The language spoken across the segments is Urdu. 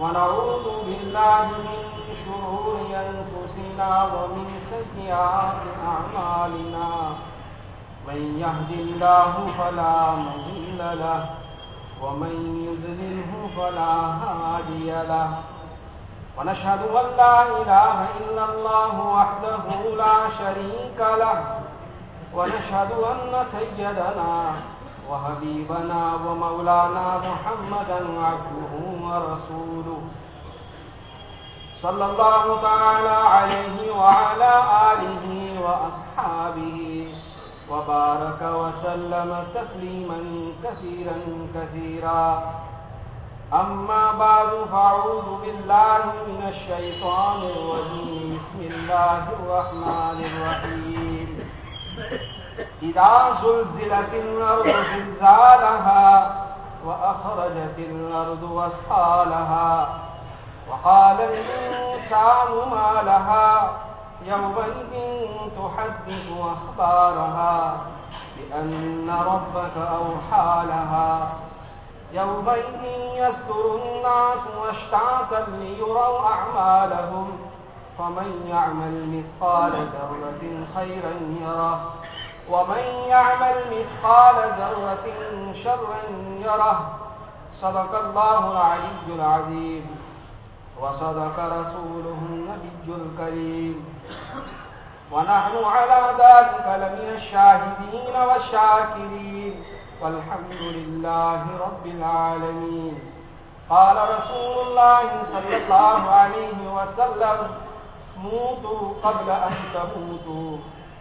ونعوذ بالله من شرور أنفسنا ومن سيئات أعمالنا. من يهد الله فلا مضل له، ومن يذلله فلا هادي له. ونشهد أن لا إله إلا الله وحده لا شريك له، ونشهد أن سيدنا وحبيبنا ومولانا محمدا عبده ورسوله. صلى الله تعالى عليه وعلى آله وأصحابه وبارك وسلم تسليما كثيرا كثيرا. أما بعد، فأعوذ بالله من الشيطان الرجيم. بسم الله الرحمن الرحيم. إذا زلزلت الأرض زلزالها وأخرجت الأرض واسقالها وقال الإنسان ما لها يومئذ تحدث أخبارها بأن ربك أوحى لها يومئذ يصدر الناس واشتعتا ليروا أعمالهم فمن يعمل مثقال ذرة خيرا يره ومن يعمل مثقال ذرة شرا يره صدق الله العلي العظيم وصدق رسوله النبي الكريم ونحن على ذلك لمن الشاهدين والشاكرين والحمد لله رب العالمين قال رسول الله صلى الله عليه وسلم، موتوا قبل أن تموتوا.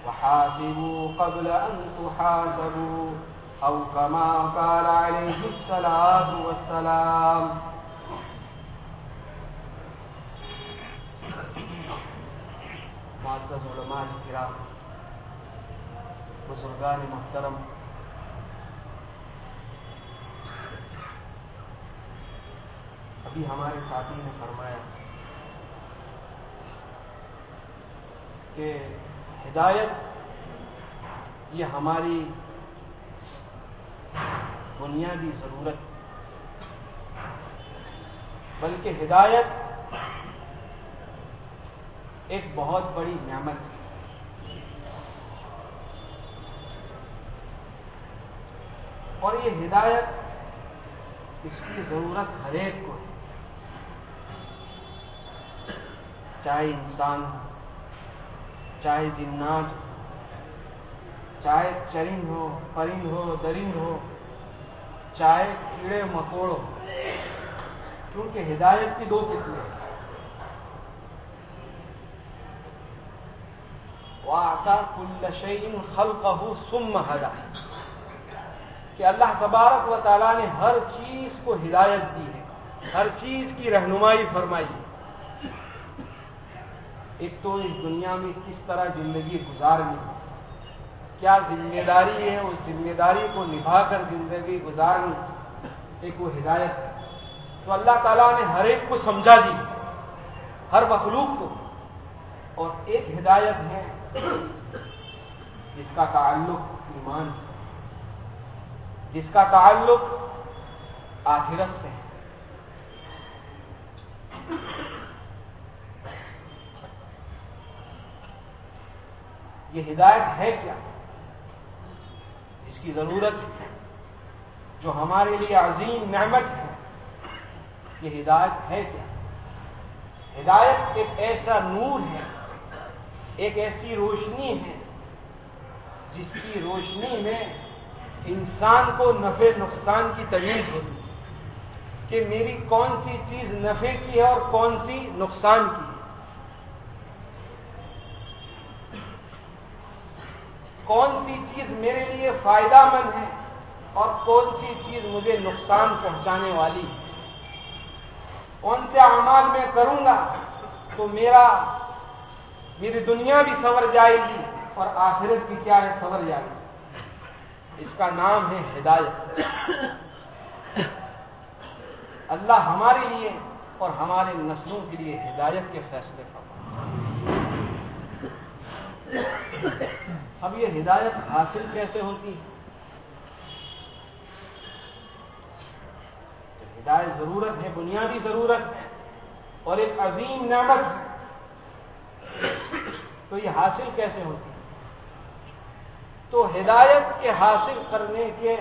وحاسبوا قبل أن تحاسبوا أو كما قال عليه الصلاة والسلام. معزز علماء کرام بزرگان محترم، ابھی ہمارے ساتھی نے فرمایا کہ ہدایت، یہ ہماری بنیادی ضرورت بلکہ ہدایت ایک بہت بڑی نعمت ہے۔ اور یہ ہدایت اس کی ضرورت ہر ایک کو ہے۔ چاہے انسان ہو چاہے جنات چاہے چرند ہو، پرند ہو، درند ہو، چاہے کیڑے مکوڑ ہو، کیونکہ ہدایت کی دو قسمیں ہیں۔ كل شيء خلقه ثم هدى۔ کہ اللہ تبارک و تعالیٰ نے ہر چیز کو ہدایت دی ہے، ہر چیز کی رہنمائی فرمائی ہے۔ ایک تو اس دنیا میں کس طرح زندگی گزارنی کیا ذمہ داری ہے؟ اس ذمہ داری کو نبھا کر زندگی گزارنی ایک وہ ہدایت ہے۔ تو اللہ تعالیٰ نے ہر ایک کو سمجھا دی، ہر مخلوق کو۔ اور ایک ہدایت ہے جس کا تعلق ایمان سے، جس کا تعلق آخرت سے۔ یہ ہدایت ہے کیا؟ جس کی ضرورت ہے، جو ہمارے لیے عظیم نعمت ہے، یہ ہدایت ہے کیا؟ ہدایت ایک ایسا نور ہے، ایک ایسی روشنی ہے، جس کی روشنی میں انسان کو نفع نقصان کی تمیز ہوتی ہے کہ میری کون سی چیز نفع کی ہے اور کون سی نقصان کی ہے کون سی چیز میرے لیے فائدہ مند ہے اور کون سی چیز مجھے نقصان پہنچانے والی ہے؟ کون سے اعمال میں کروں گا تو میرا میری دنیا بھی سنور جائے گی اور آخرت بھی کیا ہے سنور جائے گی۔ اس کا نام ہے ہدایت۔ اللہ ہمارے لیے اور ہمارے نسلوں کے لیے ہدایت کے فیصلے کا اب یہ ہدایت حاصل کیسے ہوتی ہے؟ ہدایت ضرورت ہے، بنیادی ضرورت ہے اور ایک عظیم نعمت ہے، تو یہ حاصل کیسے ہوتی ہے؟ تو ہدایت کے حاصل کرنے کے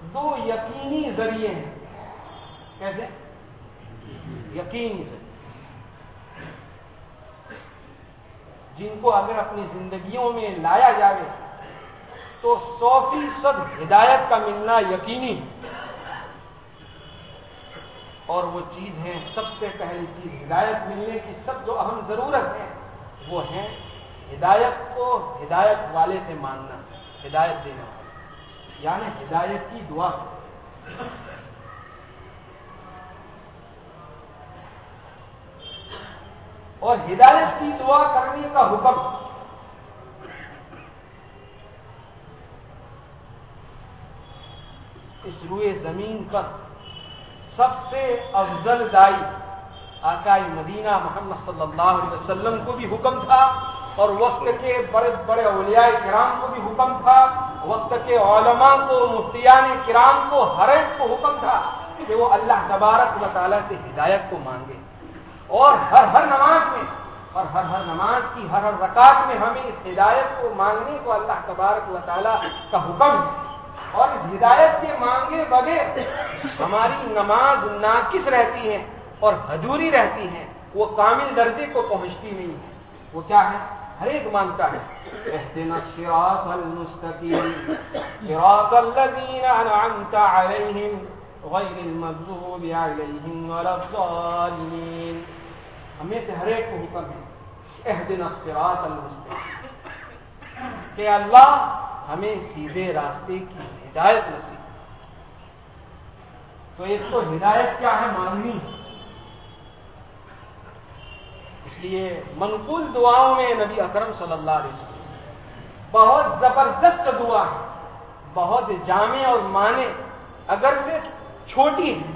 دو یقینی ذریعے ہیں۔ کیسے؟ یقینی ذریعے۔ جن کو اگر اپنی زندگیوں میں لایا جائے تو سو فیصد ہدایت کا ملنا یقینی اور وہ چیز ہے سب سے پہلی چیز ہدایت ملنے کی سب جو اہم ضرورت ہے، وہ ہے ہدایت کو ہدایت والے سے ماننا، ہدایت دینے والے سے۔ یعنی ہدایت کی دعا۔ اور ہدایت کی دعا کرنے کا حکم۔ اس روئے زمین پر سب سے افضل دائی آقائی مدینہ محمد صلی اللہ علیہ وسلم کو بھی حکم تھا اور وقت کے بڑے بڑے اولیاء کرام کو بھی حکم تھا۔ وقت کے علماء کو، مفتیان کرام کو، ہر ایک کو حکم تھا کہ وہ اللہ تبارک و تعالیٰ سے ہدایت کو مانگے۔ اور ہر ہر نماز میں، اور ہر ہر نماز کی، ہر ہر رکعت میں ہمیں اس ہدایت کو مانگنے کو اللہ تبارک و تعالیٰ کا حکم ہے۔ اور اس ہدایت کے مانگے بغیر ہماری نماز ناقص رہتی ہے اور حدوری رہتی ہے، وہ کامل درجے کو پہنچتی نہیں ہے۔ وہ کیا ہے؟ ہر ایک مانتا ہے۔ اهدنا الصراط المستقيم صراط الذين انعمت عليهم غير المغضوب عليهم ولا الضالين ہمیں سے ہر ایک کو حکم ہے اهدنا الصراط المستقيم کہ اللہ ہمیں سیدھے راستے کی ہدایت نصیب تو ایک تو ہدایت کیا ہے مانگنی اس لیے منقول دعاؤں میں نبی اکرم صلی اللہ علیہ وسلم، بہت زبردست دعا ہے، بہت جامع اور مانے اگر سے چھوٹی ہے۔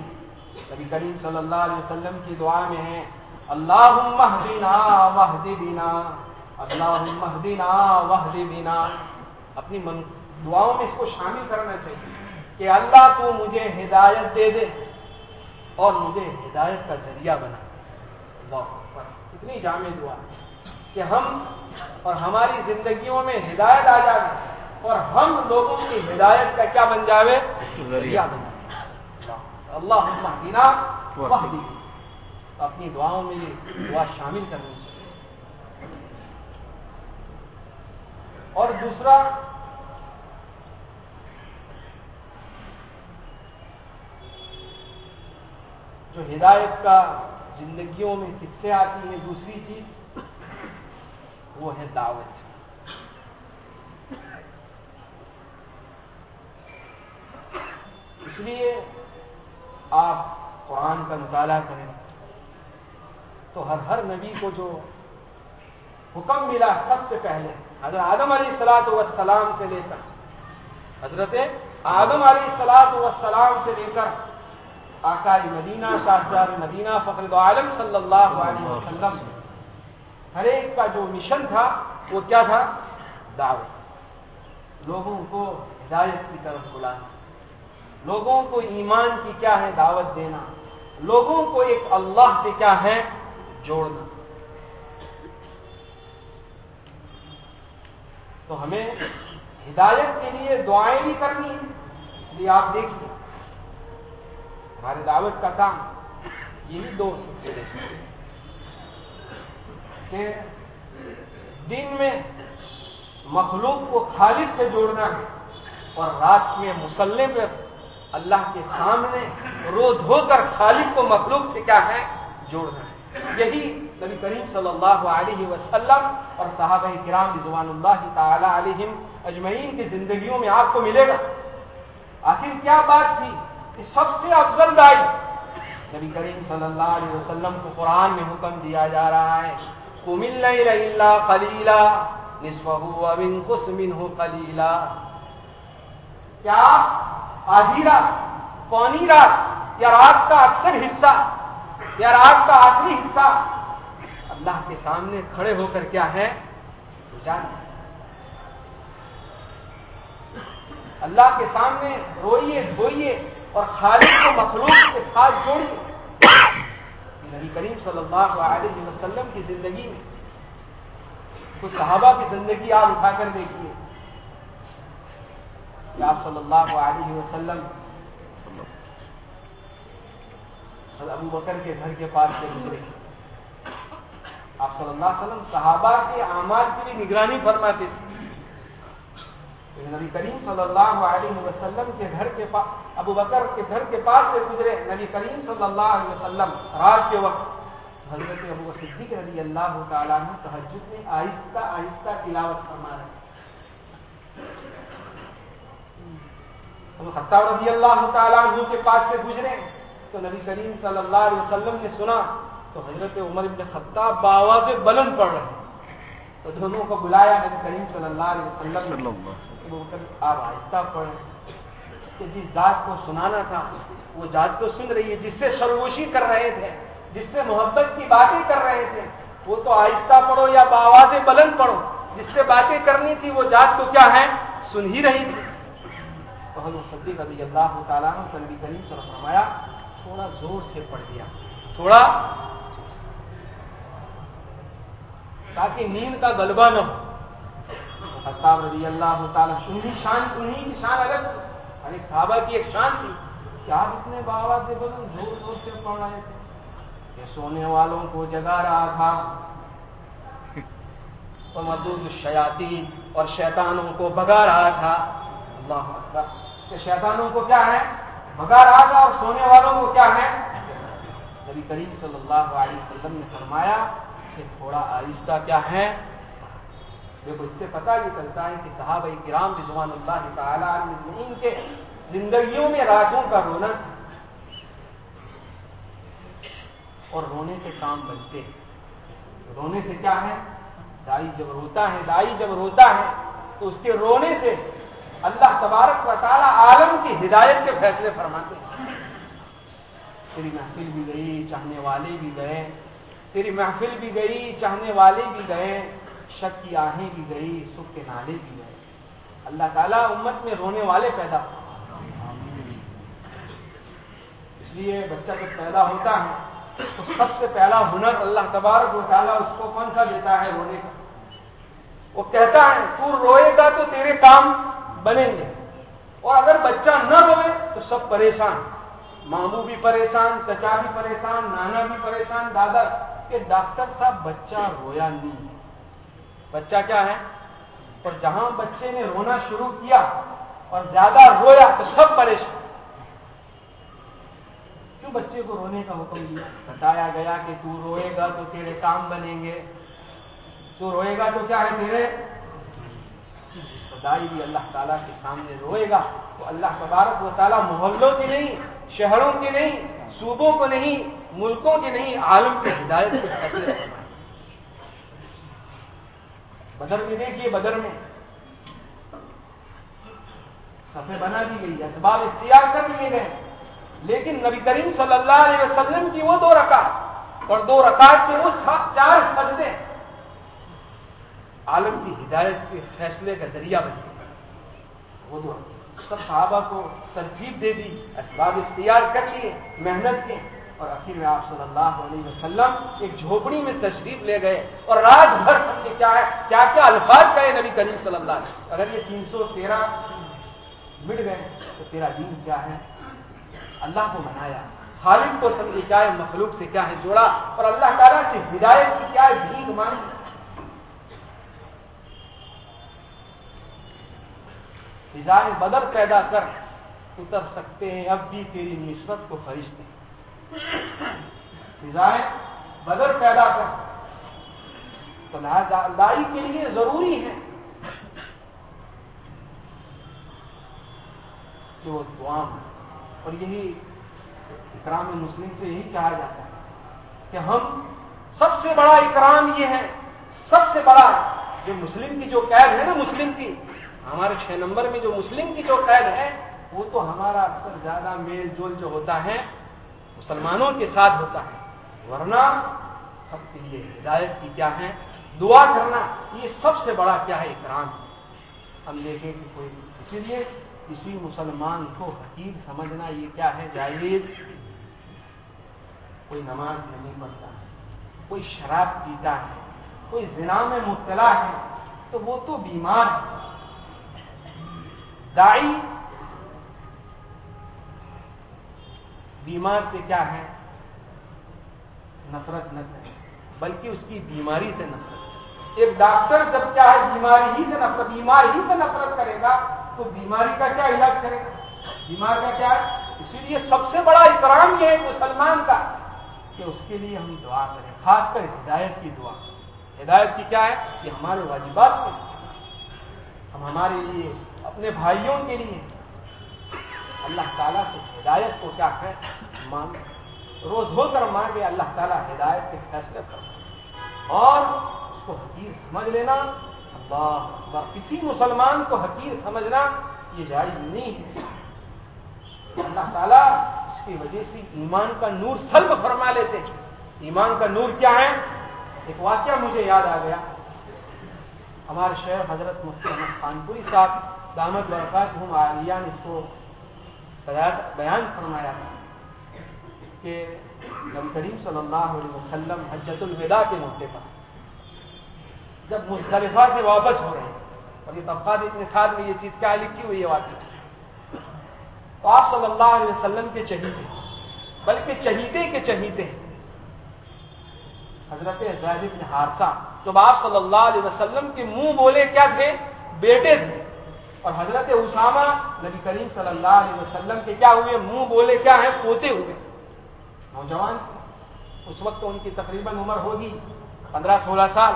نبی کریم صلی اللہ علیہ وسلم کی دعا میں ہے اللہ مہدینا وحد بینا اللہ مہدینا وحد بینا اپنی دعاؤں میں اس کو شامل کرنا چاہیے کہ اللہ تو مجھے ہدایت دے دے اور مجھے ہدایت کا ذریعہ بنا اللہ اتنی جامع دعا کہ ہم اور ہماری زندگیوں میں ہدایت آ جائے اور ہم لوگوں کی ہدایت کا کیا بن جائے ذریعہ بن جائے اللہ دینا اپنی دعاؤں میں یہ دعا شامل کرنی چاہیے۔ اور دوسرا، جو ہدایت کا زندگیوں میں کس سے آتی ہے دوسری چیز وہ ہے دعوت۔ اس لیے آپ قرآن کا مطالعہ کریں۔ تو ہر ہر نبی کو جو حکم ملا سب سے پہلے، حضرت آدم علیہ السلاط والسلام سے لے کر، حضرت آدم علیہ السلاط والسلام سے لے کر آکاری مدینہ تاجدار مدینہ، فخر عالم صلی اللہ علیہ وسلم، ہر ایک کا جو مشن تھا، وہ کیا تھا؟ دعوت۔ لوگوں کو ہدایت کی طرف بلانا۔ لوگوں کو ایمان کی کیا ہے؟ دعوت دینا۔ لوگوں کو ایک اللہ سے کیا ہے؟ جوڑنا۔ تو ہمیں ہدایت کے لیے دعائیں بھی کرنی ہیں، اس لیے آپ دیکھیے۔ ہمارے دعوت کا کام یہی دو سلسلے۔ کہ دن میں مخلوق کو خالد سے جوڑنا ہے اور رات میں مسلح پہ اللہ کے سامنے رو دھو کر خالد کو مخلوق سے کیا ہے؟ جوڑنا۔ ہے یہی نبی کریم صلی اللہ علیہ وسلم اور صحابہ کرام زبان اللہ تعالی علیہم اجمعین کی زندگیوں میں آپ کو ملے گا۔ آخر کیا بات تھی کہ سب سے افضل دائی نبی کریم صلی اللہ علیہ وسلم کو قرآن میں حکم دیا جا رہا ہے۔ کمل اللہ خلیلا نصف ابن قسمن ہو کیا آدھی رات پونی رات یا رات کا اکثر حصہ یا رات کا آخری حصہ. اللہ کے سامنے کھڑے ہو کر کیا ہے؟ اللہ کے سامنے روئیے، دھوئیے اور خالق کو مخلوق کے ساتھ جوڑیے. نبی کریم صلی اللہ علیہ وسلم کی زندگی میں کچھ صحابہ کی زندگی آپ اٹھا کر دیکھیے. آپ صلی اللہ علیہ وسلم ابو بکر کے گھر کے پاس سے گزرے۔ آپ صلی اللہ علیہ وسلم صحابہ کے اعمال کی بھی نگرانی فرماتے تھے۔ نبی کریم صلی اللہ علیہ وسلم کے گھر کے پاس ابو بکر کے گھر کے پاس سے گزرے۔ نبی کریم صلی اللہ علیہ وسلم رات کے وقت حضرت ابو صدیق رضی اللہ تعالیٰ نے تحجد میں آہستہ آہستہ تلاوت فرما رہے ابو خطاب رضی اللہ تعالیٰ عنہ کے پاس سے گزرے۔ تو نبی کریم صلی اللہ علیہ وسلم نے سنا تو حضرت عمر ابن خطاب باوا سے بلند پڑ رہے تو دونوں کو بلایا نبی کریم صلی اللہ علیہ وسلم آپ آہستہ پڑھیں۔ کہ جس ذات کو سنانا تھا وہ ذات تو سن رہی ہے جس سے سروشی کر رہے تھے جس سے محبت کی باتیں کر رہے تھے وہ تو آہستہ پڑھو یا باواز بلند پڑھو جس سے باتیں کرنی تھی وہ ذات تو کیا ہے سن ہی رہی تھی۔ تو حضرت صدیق رضی اللہ تعالیٰ نے نبی کریم سے فرمایا تھوڑا زور سے پڑھ دیا۔ تھوڑا تاکہ نیند کا غلبہ نہ ہو۔ خطاب رضی اللہ تعالیٰ انہیں شان انہیں کی شان الگ۔ ہر صحابہ کی ایک شان تھی۔ کہ آپ اتنے بابا سے بولوں زور زور سے پڑھ رہے تھے؟ کہ سونے والوں کو جگا رہا تھا۔ تو مدود الشیاطین اور شیطانوں کو بگا رہا تھا۔ اللہ اکبر۔ کہ شیطانوں کو کیا ہے؟ بگا رہا اور سونے والوں کو کیا ہے نبی کریم صلی اللہ علیہ وسلم نے فرمایا کہ تھوڑا آہستہ کیا ہے دیکھو، اس سے پتا یہ چلتا ہے کہ صحابہ کرام رضوان اللہ تعالیٰ ان کے زندگیوں میں راتوں کا رونا تھا اور رونے سے کام بنتے رونے سے کیا ہے دائی جب روتا ہے، دائی جب روتا ہے تو اس کے رونے سے اللہ تبارک و تعالیٰ عالم کی ہدایت کے فیصلے فرماتے ہیں۔ تیری محفل بھی گئی، چاہنے والے بھی گئے۔ تیری محفل بھی گئی، چاہنے والے بھی گئے۔ شک کی آہیں بھی گئی سکھ کے نالے بھی گئے۔ اللہ تعالیٰ امت میں رونے والے پیدا اس لیے بچہ جب پیدا ہوتا ہے، تو سب سے پہلا ہنر اللہ تبارک و تعالیٰ اس کو کون سا دیتا ہے؟ رونے کا۔ وہ کہتا ہے، تو روئے گا تو تیرے کام بنیں گے۔ اور اگر بچہ نہ روئے تو سب پریشان۔ ماموں بھی پریشان، چچا بھی پریشان، نانا بھی پریشان۔ دادا، کہ ڈاکٹر صاحب بچہ رویا نہیں۔ بچہ کیا ہے؟ اور جہاں بچے نے رونا شروع کیا اور زیادہ رویا تو سب پریشان۔ کیوں بچے کو رونے کا حکم دیا؟ بتایا گیا کہ تو روئے گا تو تیرے کام بنیں گے۔ تو روئے گا تو کیا ہے تیرے؟ دائی بھی اللہ تعالیٰ کے سامنے روئے گا تو اللہ تبارک و تعالیٰ محلوں کی نہیں، شہروں کی نہیں، صوبوں کو نہیں، ملکوں کی نہیں، عالم کی ہدایت کے فیصلے بدر میں دیکھیے، بدر میں سفے بنا دی گئی، اسباب اختیار کر لیے گئے۔ لیکن نبی کریم صلی اللہ علیہ وسلم کی وہ دو رکعت اور دو رکعت کے وہ چار سجدے عالم کی ہدایت کے فیصلے کا ذریعہ بن وہ دو سب صحابہ کو ترتیب دے دی، اسباب اختیار کر لیے، محنت کی۔ اور آخر میں آپ صلی اللہ علیہ وسلم ایک جھوپڑی میں تشریف لے گئے۔ اور رات بھر سمجھے کیا ہے؟ کیا کیا الفاظ کہے نبی کریم صلی اللہ علیہ اگر یہ تین سو تیرہ مٹ گئے، تو تیرا دین کیا ہے؟ اللہ کو منایا۔ خالد کو سمجھے کیا ہے، مخلوق سے کیا ہے جوڑا؟ اور اللہ تعالیٰ سے ہدایت کی کیا ہے؟ بھیگ مانگی فضائے بدر پیدا کر اتر سکتے ہیں، اب بھی تیری نسبت کو فرشتے ہیں۔ فضائیں بدر پیدا کر۔ تو لائی کے لیے ضروری ہے کہ وہ دعا اور یہی اکرام مسلم سے یہی چاہا جاتا ہے کہ ہم سب سے بڑا اکرام یہ ہے، سب سے بڑا جو مسلم کی جو قید ہے نا، مسلم کی ہمارے چھ نمبر میں جو مسلم کی جو قید ہے، وہ تو ہمارا اکثر زیادہ میل جول جو ہوتا ہے، مسلمانوں کے ساتھ ہوتا ہے۔ ورنہ سب کے لیے ہدایت کی کیا ہے؟ دعا کرنا، یہ سب سے بڑا کیا ہے؟ اکرام۔ ہم دیکھیں کہ کوئی، اسی لیے کسی مسلمان کو حقیر سمجھنا یہ کیا ہے؟ جائز۔ کوئی نماز نہیں پڑھتا ہے کوئی شراب پیتا ہے، کوئی زنا میں مبتلا ہے، تو وہ تو بیمار ہے۔ دائی بیمار سے کیا ہے؟ نفرت نہ کرے بلکہ اس کی بیماری سے نفرت ایک ڈاکٹر جب کیا ہے، بیماری ہی سے نفرت، بیمار ہی سے نفرت کرے گا، تو بیماری کا کیا علاج کرے گا؟ بیمار کا کیا؟ ہے اسی لیے سب سے بڑا اکرام یہ ہے مسلمان کا کہ اس کے لیے ہم دعا کریں، خاص کر ہدایت کی دعا۔ ہدایت کی کیا ہے؟ کہ ہمارے واجبات کے ہم ہمارے لیے، اپنے بھائیوں کے لیے۔ اللہ تعالیٰ سے ہدایت کو کیا ہے؟ مانگ۔ روز ہو کر مانگے، اللہ تعالیٰ ہدایت کے فیصلے پر اور اس کو حقیر سمجھ لینا، اللہ کسی مسلمان کو حقیر سمجھنا یہ جائز نہیں ہے۔ اللہ تعالیٰ اس کی وجہ سے ایمان کا نور سلب فرما لیتے ہیں۔ ایمان کا نور کیا ہے؟ ایک واقعہ مجھے یاد آ گیا۔ ہمارے شہر حضرت مفتی احمد خانپوری صاحب دامد برکات ہوں عالیہ نے اس کو بیان فرمایا کہ نبی کریم صلی اللہ علیہ وسلم حجت الوداع کے موقع پر جب مصطلفہ سے واپس ہو رہے ہیں، اور یہ طبقات اتنے ساتھ میں یہ چیز کیا لکھی ہوئی ہے واقعہ تو آپ صلی اللہ علیہ وسلم کے چہیتے، بلکہ چہیتے کے چہیتے، حضرت زید بن حارثہ جب آپ صلی اللہ علیہ وسلم کے منہ بولے کیا تھے؟ بیٹے تھے۔ اور حضرت اسامہ نبی کریم صلی اللہ علیہ وسلم کے کیا ہوئے؟ منہ بولے کیا ہیں؟ پوتے ہوئے۔ نوجوان، اس وقت ان کی تقریباً عمر ہوگی، پندرہ سولہ سال۔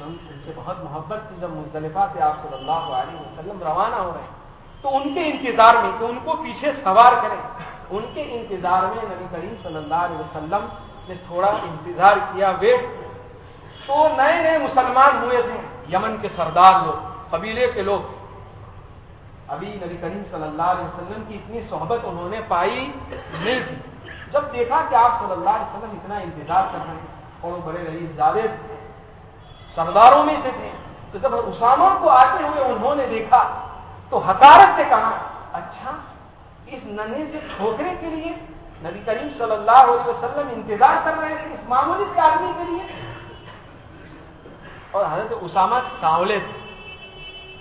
ان سے بہت محبت تھی جب مزدلفہ سے آپ صلی اللہ علیہ وسلم روانہ ہو رہے ہیں۔ تو ان کے انتظار میں کہ ان کو پیچھے سوار کریں۔ ان کے انتظار میں نبی کریم صلی اللہ علیہ وسلم نے تھوڑا انتظار کیا ویٹ تو نئے نئے مسلمان ہوئے تھے، یمن کے سردار لوگ، قبیلے کے لوگ۔ ابھی نبی کریم صلی اللہ علیہ وسلم کی اتنی صحبت انہوں نے پائی نہیں تھی۔ جب دیکھا کہ آپ صلی اللہ علیہ وسلم اتنا انتظار کر رہے ہیں اور وہ بڑے رئیس زیادہ سرداروں میں سے تھے، تو جب اسامہ کو آتے ہوئے انہوں نے دیکھا تو حکارت سے کہا اچھا اس ننے سے ٹھوکرے کے لیے نبی کریم صلی اللہ علیہ وسلم انتظار کر رہے تھے اس معمولی سے آدمی کے لیے۔ اور حضرت اسامہ ساولے تھے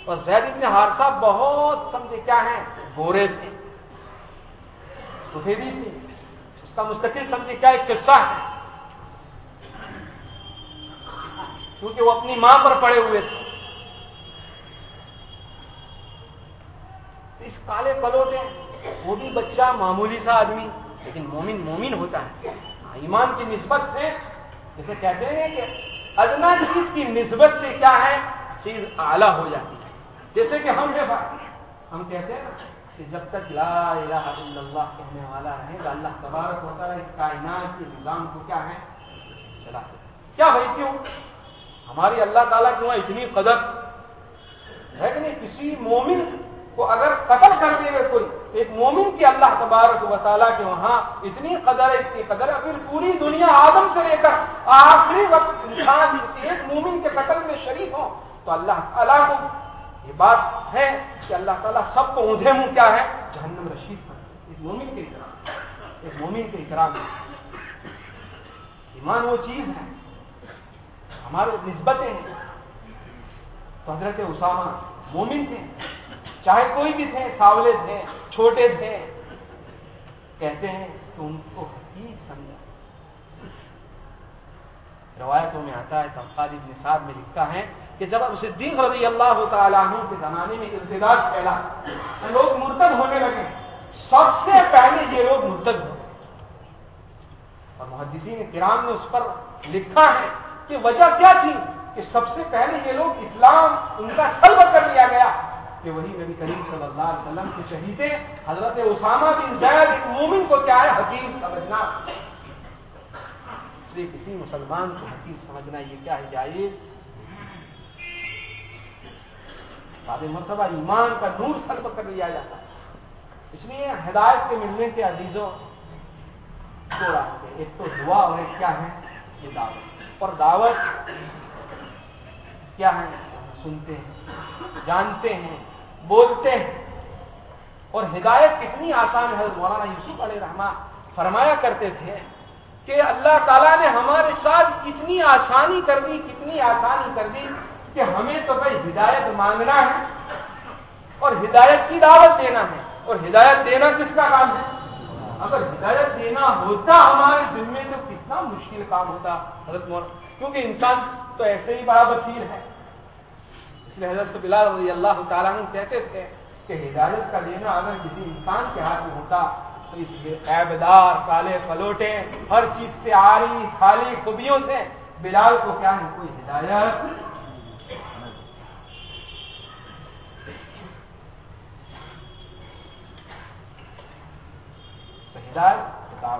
اور زید ابن حارثہ بہت سمجھے کیا ہیں؟ گورے تھے۔ سفیدی تھی اس کا مستقل سمجھے کیا ایک قصہ ہے۔ کیونکہ وہ اپنی ماں پر پڑے ہوئے تھے۔ اس کالے پلوٹے وہ بھی بچہ، معمولی سا آدمی، لیکن مومن مومن ہوتا ہے۔ ہاں، ایمان کی نسبت سے جیسے کہتے ہیں کہ ادنا چیز کی نسبت سے کیا ہے؟ چیز اعلی ہو جاتی ہے۔ جیسے کہ ہم ہیں ہم کہتے ہیں نا کہ جب تک لا الہ الا اللہ کہنے والا رہے گا، اللہ تبارک ہوتا ہے اس کائنات کے نظام کو کیا ہے؟ چلا کیا بھائی کیوں؟ ہماری اللہ تعالیٰ کی وہاں اتنی قدر ہے کہ نہیں؟ کسی مومن کو اگر قتل کر دے گا کوئی ایک مومن کی اللہ تبارک و تعالیٰ کے وہاں اتنی قدر ہے، اتنی قدر اگر پوری دنیا آدم سے لے کر آخری وقت انسان کسی ایک مومن کے قتل میں شریک ہو، تو اللہ تعالیٰ کو یہ بات ہے کہ اللہ تعالیٰ سب کو اونھے منہ کیا ہے؟ جہنم رشید پر۔ ایک مومن کے اکرام۔ ایک مومن کے اکرام۔ ایمان وہ چیز ہے، ہمارے نسبتیں ہیں۔ تو حضرت اسامہ مومن تھے۔ چاہے کوئی بھی تھے، ساولے تھے، چھوٹے تھے۔ کہتے ہیں کہ ان کو حقیق سمجھا۔ روایتوں میں آتا ہے تفقاد ابن صاحب میں لکھتا ہے کہ جب اب صدیق رضی اللہ تعالیٰ عنہ کے زمانے میں ارتداد پھیلا، لوگ مرتد ہونے لگے۔ سب سے پہلے یہ لوگ مرتد ہو اور محدثین کرام نے اس پر لکھا ہے کہ وجہ کیا تھی کہ سب سے پہلے یہ لوگ اسلام ان کا سلب کر لیا گیا۔ کہ وہی نبی کریم صلی اللہ علیہ وسلم کے شہید حضرت اسامہ بن زید ایک مومن کو کیا ہے؟ حقیق سمجھنا۔ اس لیے کسی مسلمان کو حقیق سمجھنا یہ کیا ہے؟ جائز۔ بعد مرتبہ ایمان کا نور سلب کر لیا جاتا ہے۔ اس لیے ہدایت کے ملنے کے عزیزوں، دو راستے۔ ایک تو دعا اور ایک کیا ہے؟ یہ دعوت۔ اور دعوت کیا ہے؟ سنتے ہیں، جانتے ہیں۔ بولتے ہیں۔ اور ہدایت کتنی آسان ہے مولانا یوسف علیہ رحمان فرمایا کرتے تھے کہ اللہ تعالیٰ نے ہمارے ساتھ کتنی آسانی کر دی، کتنی آسانی کر دی کہ ہمیں تو بھائی ہدایت مانگنا ہے اور ہدایت کی دعوت دینا ہے۔ اور ہدایت دینا کس کا کام ہے؟ اگر ہدایت دینا ہوتا ہمارے ذمے تو کتنا مشکل کام ہوتا، حضرت مور کیونکہ انسان تو ایسے ہی بڑا وکیل ہے۔ اس لیے حضرت بلال رضی اللہ تعالیٰ کہتے تھے کہ ہدایت کا دینا اگر کسی انسان کے ہاتھ میں ہوتا تو اس عیبدار کالے پلوٹے ہر چیز سے آری خالی خوبیوں سے بلال کو کیا ہے؟ کوئی ہدایت کتاب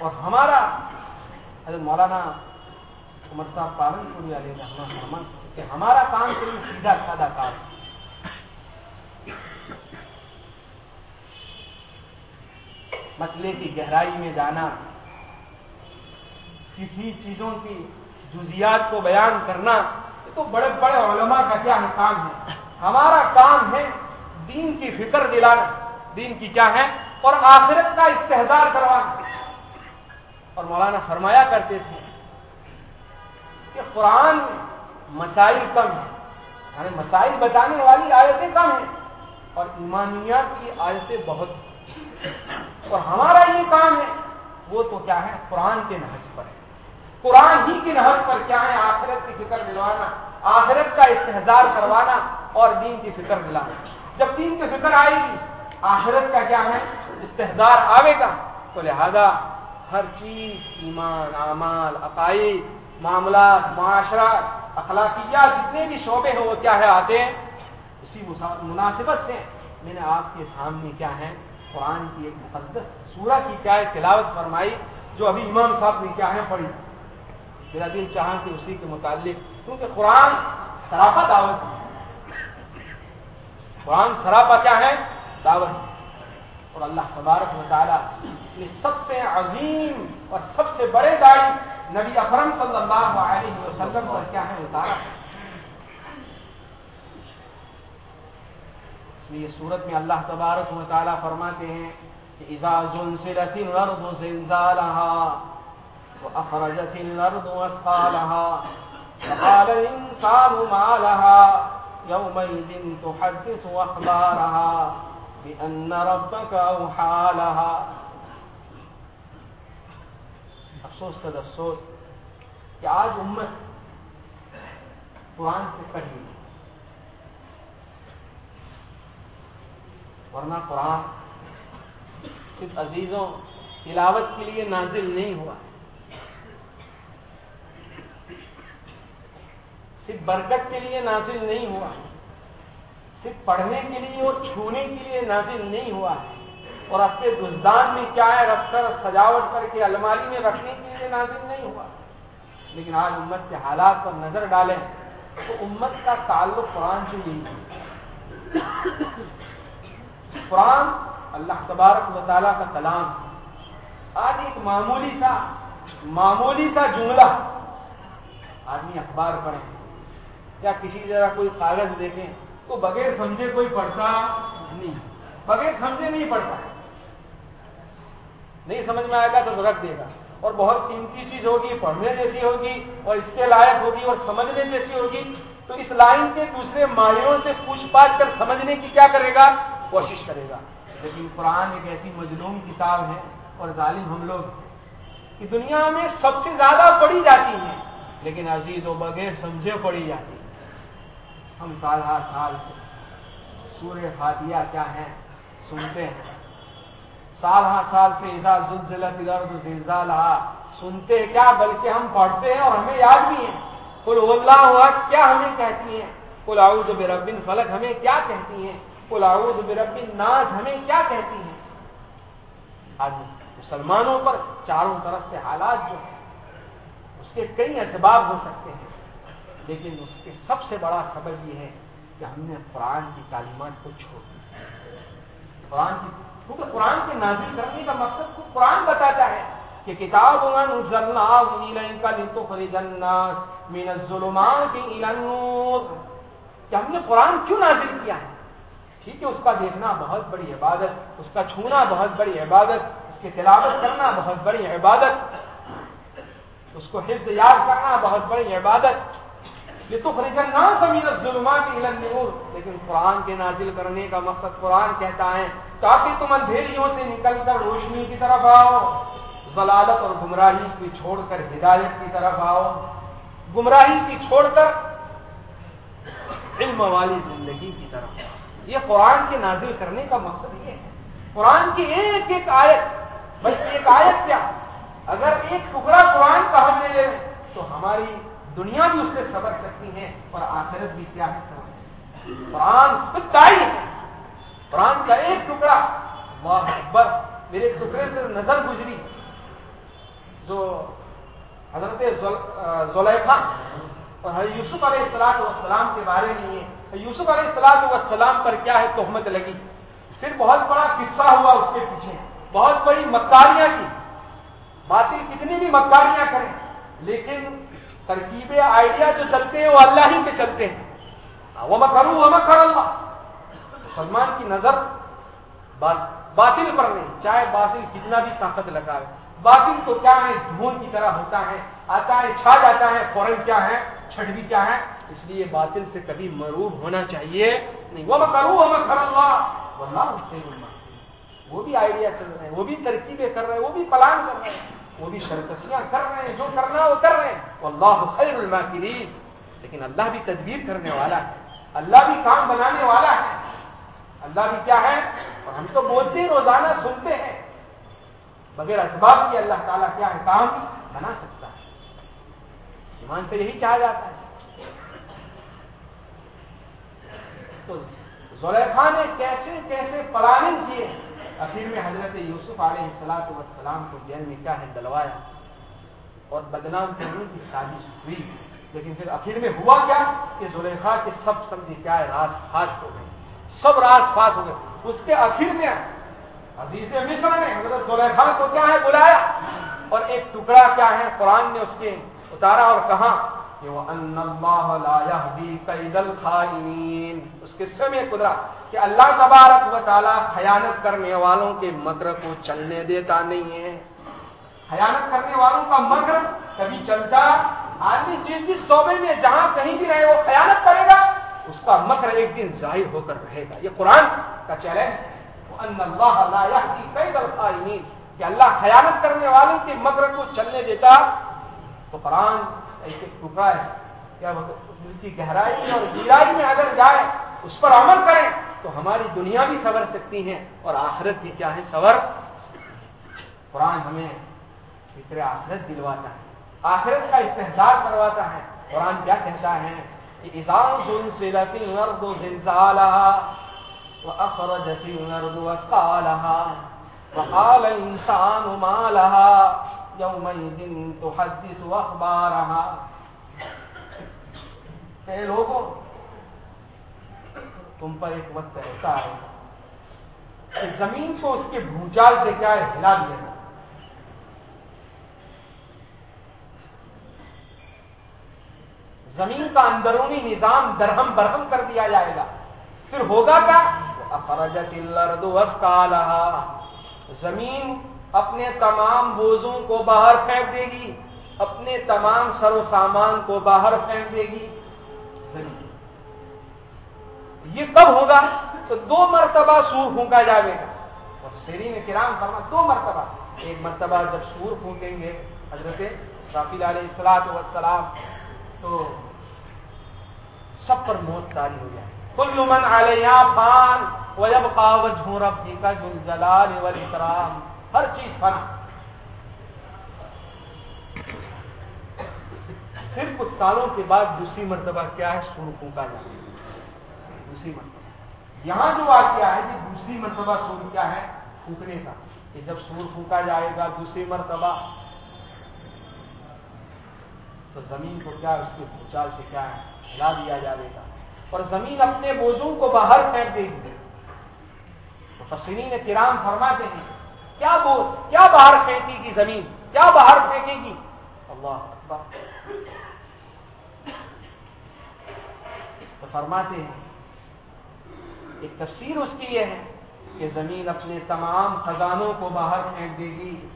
اور ہمارا حضرت مولانا عمر صاحب پالن پوری علیہ رحمہ کہ ہمارا کام تو سیدھا سادہ کام مسئلے کی گہرائی میں جانا کسی چیزوں کی جزیات کو بیان کرنا، یہ تو بڑے بڑے علماء کا کیا کام ہے؟ ہمارا کام ہے دین کی فکر دلانا۔ دین کی کیا ہے؟ اور آخرت کا استحصال کروانا۔ اور مولانا فرمایا کرتے تھے کہ قرآن مسائل کم ہیں۔ یعنی مسائل بتانے والی آیتیں کم ہیں اور ایمانیات کی آیتیں بہت ہیں۔ اور ہمارا یہ کام ہے، وہ تو کیا ہے، قرآن کے نحس پر ہے۔ قرآن ہی کی نحس پر کیا ہے، آخرت کی فکر دلوانا، آخرت کا استحصال کروانا اور دین کی فکر دلانا۔ جب دین کی فکر آئے گی، آخرت کا کیا ہے استحزار آئے گا۔ تو لہذا ہر چیز، ایمان، اعمال، عقائد، معاملات، معاشرات اخلاقیات جتنے بھی شعبے ہیں وہ کیا ہے آتے ہیں؟ اسی مناسبت سے۔ میں نے آپ کے سامنے کیا ہے؟ قرآن کی ایک مقدس سورہ کی کیا ہے؟ تلاوت فرمائی، جو ابھی امام صاحب نے کیا ہے؟ پڑھی۔ میرا دل چاہا کہ اسی کے متعلق، کیونکہ قرآن سراپا دعوت ہے۔ قرآن سراپا کیا ہے؟ دعوت اور اللہ تبارک و تعالیٰ یہ سب سے عظیم اور سب سے بڑے دائی نبی اکرم صلی اللہ علیہ وسلم پر کیا ہے اتارا اس لیے صورت میں اللہ تبارک و تعالیٰ فرماتے ہیں کہ اعزاز الارض زلزالها واخرجت الارض اسقالها فقال الانسان ما لها يومئذ تحدث اخبارها بأن ربك أوحى لها افسوس صد افسوس کہ آج امت قرآن سے کٹی ورنہ قرآن صرف عزیزوں تلاوت کے لیے نازل نہیں ہوا۔ صرف برکت کے لیے نازل نہیں ہوا۔ صرف پڑھنے کے لیے اور چھونے کے لیے نازل نہیں ہوا۔ ہے اور اپنے دزدان میں کیا ہے؟ رکھ کر سجاوٹ کر کے الماری میں رکھنے کے لیے نازل نہیں ہوا۔ لیکن آج امت کے حالات پر نظر ڈالیں تو امت کا تعلق قرآن سے یہی ہے۔ قرآن اللہ تبارک و تعالیٰ کا کلام۔ آج ایک معمولی سا معمولی سا جملہ۔ آدمی اخبار پڑھیں یا کسی جگہ کوئی کاغذ دیکھیں تو بغیر سمجھے کوئی پڑھتا نہیں، بغیر سمجھے نہیں پڑھتا۔ نہیں سمجھ میں آئے گا تو رکھ دے گا۔ اور بہت قیمتی چیز ہوگی، پڑھنے جیسی ہوگی، اور اس کے لائق ہوگی، اور سمجھنے جیسی ہوگی۔ تو اس لائن کے دوسرے ماہروں سے پوچھ پاچھ کر سمجھنے کی کیا کرے گا؟ کوشش کرے گا۔ لیکن قرآن ایک ایسی مجلوم کتاب ہے اور ظالم ہم لوگ کہ دنیا میں سب سے زیادہ پڑھی جاتی ہیں، لیکن عزیز و بغیر سمجھے پڑھی جاتی ہم سال ہر سال سے سورہ فاتحہ کیا ہے، سنتے ہیں۔ سال ہر سال سے ایزا زلزلت الارض زلزالہ سنتے کیا بلکہ ہم پڑھتے ہیں اور ہمیں یاد بھی ہیں۔ کل اللہ ہوا کیا ہمیں کہتی ہیں؟ قل اعوذ برب فلک ہمیں کیا کہتی ہیں؟ قل اعوذ برب ناز ہمیں کیا کہتی ہیں؟ آج مسلمانوں پر چاروں طرف سے حالات جو ہیں، اس کے کئی اسباب ہو سکتے ہیں، لیکن اس کے سب سے بڑا سبب یہ ہے کہ ہم نے قرآن کی تعلیمات کو چھوڑ دیا۔ قرآن کی کیونکہ قرآن کے نازل کرنے کا مقصد کو قرآن بتاتا ہے کہ کتاب کہ ہم نے قرآن کیوں نازل کیا ہے؟ ٹھیک ہے، اس کا دیکھنا بہت بڑی عبادت، اس کا چھونا بہت بڑی عبادت، اس کی تلاوت کرنا بہت بڑی عبادت، اس کو حفظ یاد کرنا بہت بڑی عبادت۔ یہ تو خریدن نہ سمین ظلمات النور۔ لیکن قرآن کے نازل کرنے کا مقصد قرآن کہتا ہے تاکہ تم اندھیریوں سے نکل کر روشنی کی طرف آؤ، ضلالت اور گمراہی کی چھوڑ کر ہدایت کی طرف آؤ۔ گمراہی کی چھوڑ کر علم والی زندگی کی طرف آؤ۔ یہ قرآن کے نازل کرنے کا مقصد یہ ہے۔ قرآن کی ایک ایک آیت بلکہ ایک آیت کیا؟ اگر ایک ٹکڑا قرآن کا ہم لے لیں تو ہماری دنیا بھی اس سے سبر سکتی ہے اور آخرت بھی کیا ہے سبر قرآن خود دائی ہے۔ قرآن کا ایک ٹکڑا، اللہ اکبر، میرے ٹکڑے سے نظر گزری۔ جو حضرت زلیخا اور یوسف علیہ السلام والسلام کے بارے میں یہ۔ یوسف علیہ السلام والسلام پر کیا ہے تہمت لگی؟ پھر بہت بڑا قصہ ہوا اس کے پیچھے۔ بہت بڑی مکاریاں کی۔ باطل کتنی بھی مکاریاں کریں، لیکن ترکیبیں آئیڈیا جو چلتے ہیں وہ اللہ ہی کے چلتے ہیں۔ وہ میں کروں وہ میں کر اللہ مسلمان کی نظر باطل پر نہیں، چاہے باطل کتنا بھی طاقت لگا باطل تو کیا ہے؟ دھون کی طرح ہوتا ہے، آتا ہے، چھا جاتا ہے فورن کیا ہے؟ چھٹ بھی کیا ہے؟ اس لیے باطل سے کبھی مروب ہونا چاہیے نہیں۔ وہ میں کروں کر اللہ اللہ وہ بھی آئیڈیا چل رہے ہیں، وہ بھی ترکیبیں کر رہے ہیں، وہ بھی پلان کر رہے ہیں، وہ بھی شرکسیاں کر رہے ہیں، جو کرنا وہ کر رہے ہیں۔ اللہ خیر الماکرین لیکن اللہ بھی تدبیر کرنے والا ہے، اللہ بھی کام بنانے والا ہے۔ اللہ بھی کیا ہے اور ہم تو بولتے روزانہ سنتے ہیں۔ بغیر اسباب کی اللہ تعالیٰ کیا ہے؟ کام بنا سکتا ہے۔ ایمان سے یہی چاہا جاتا ہے۔ تو زلیخا نے کیسے کیسے پلاننگ کیے اخیر میں حضرت یوسف علیہ السلاط والسلام کو جیل میں کیا ہے ڈلوایا اور بدنام کرنے کی سازش ہوئی۔ لیکن پھر اخیر میں ہوا کیا کہ زلیخا کے سب سمجھے کیا ہے، راز فاش ہو گئے۔ سب راز فاش ہو گئے۔ اس کے اخیر میں عزیز مصر نے حضرت زلیخا کو کیا ہے بلایا؟ اور ایک ٹکڑا کیا ہے؟ قرآن نے اس کے اتارا اور کہا کہ وہ ان اللہ لا قید الخائنین۔ اس قصے میں قدرا کہ اللہ تبارک و تعالی خیانت کرنے والوں کے مکر کو چلنے دیتا نہیں ہے۔ خیانت کرنے والوں کا مکر کبھی چلتا، آدمی جس جس صوبے میں جہاں کہیں بھی رہے، وہ خیانت کرے گا۔ اس کا مکر ایک دن ظاہر ہو کر رہے گا۔ یہ قرآن کا چیلنج ان اللہ لا يهدي قید الخائنین کہ اللہ خیانت کرنے والوں کے مکر کو چلنے دیتا۔ تو قرآن ایک ایک ٹکڑا ہے کیا کی گہرائی اور گہرائی میں اگر جائے، اس پر عمل کریں، تو ہماری دنیا بھی سنور سکتی ہے اور آخرت بھی کیا ہے سور قرآن ہمیں فکر آخرت دلواتا ہے۔ آخرت کا استحصال کرواتا ہے۔ قرآن کیا کہتا ہے؟ کہ ایزان سن سے لتی نرد و اخرجتی نرد وسالہ وقال الانسان ما لها یوم تو حدیث اخبار اے لوگوں تم پر ایک وقت ایسا ہے کہ زمین کو اس کے بھوچال سے کیا ہلا دیا گیا زمین کا اندرونی نظام درہم برہم کر دیا جائے گا۔ پھر ہوگا کیا؟ اخرجت الارض واسقالها۔ زمین اپنے تمام بوزوں کو باہر پھینک دے گی، اپنے تمام سر و سامان کو باہر پھینک دے گی۔ زمین۔ یہ کب ہوگا؟ تو دو مرتبہ سور پھونکا جائے گا۔ اور سیری میں کرام فرما، دو مرتبہ۔ ایک مرتبہ جب سور پھونکیں گے حضرت شافی علیہ السلام تو سب پر موت تاری ہو جائے۔ کل من علیہ فان ویبقا وجہ ربک ذل جلال والاکرام۔ ہر چیز فنا۔ پھر کچھ سالوں کے بعد دوسری مرتبہ کیا ہے؟ سور پھونکا جائے دوسری مرتبہ۔ یہاں جو واقعہ ہے کہ دوسری مرتبہ سور کیا ہے؟ پھونکنے کا۔ کہ جب سور پھونکا جائے گا دوسری مرتبہ، تو زمین کو کیا اس کے بھوچال سے کیا ہے؟ ہلا دیا جائے گا۔ اور زمین اپنے بوجھوں کو باہر پھینک دے گی۔ نے کرام فرماتے ہیں، کیا بوجھ، کیا باہر پھینکے گی زمین؟ کیا باہر پھینکے گی؟ اللہ اکبر۔ تو فرماتے ہیں، ایک تفسیر اس کی یہ ہے کہ زمین اپنے تمام خزانوں کو باہر پھینک دے گی۔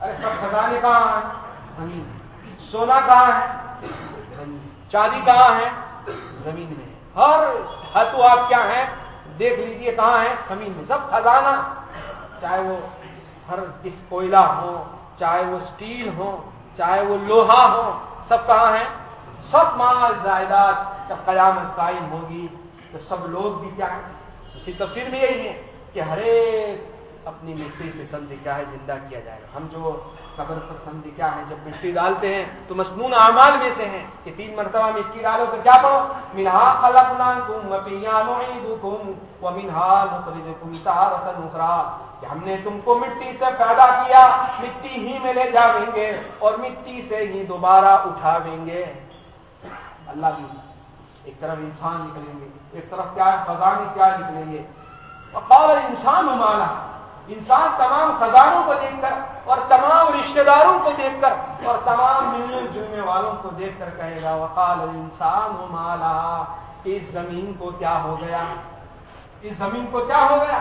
ارے، سب خزانے کہاں ہیں؟ زمین۔ سونا کہاں ہے؟ زمین۔ چاندی کہاں ہے زمین میں ہر ہاتھوں آپ کیا ہیں؟ دیکھ لیجیے کہاں ہے زمین میں۔ سب خزانہ، چاہے وہ ہر کس کوئلہ ہو، چاہے وہ اسٹیل ہو، چاہے وہ لوہا ہو، سب کہاں ہے سب مال جائیداد جب قیامت قائم ہوگی تو سب لوگ بھی کیا ہیں؟ اسی تفسیر میں یہی ہے کہ ہر ایک اپنی مٹی سے سمجھے کیا ہے، زندہ کیا جائے گا۔ ہم جو قبر پر سمجھے کیا ہے؟ جب مٹی ڈالتے ہیں تو مسنون اعمال میں سے ہیں کہ تین مرتبہ مٹی ڈالو تو کیا پڑھو منہا خلقناکم وفیہا نعیدکم ومنہا نخرجکم تارتا اخرى۔ کہ ہم نے تم کو مٹی سے پیدا کیا، مٹی ہی میں لے جاویں گے اور مٹی سے ہی دوبارہ اٹھاویں گے۔ اللہ بھی ایک طرف انسان نکلیں گے، ایک طرف کیا خزانے کیا نکلیں گے۔ اور انسان مانا انسان تمام خزانوں کو دیکھ کر اور تمام رشتہ داروں کو دیکھ کر اور تمام ملنے جلنے والوں کو دیکھ کر کہے گا، وقال انسان مالا اس زمین کو کیا ہو گیا؟ اس زمین کو کیا ہو گیا؟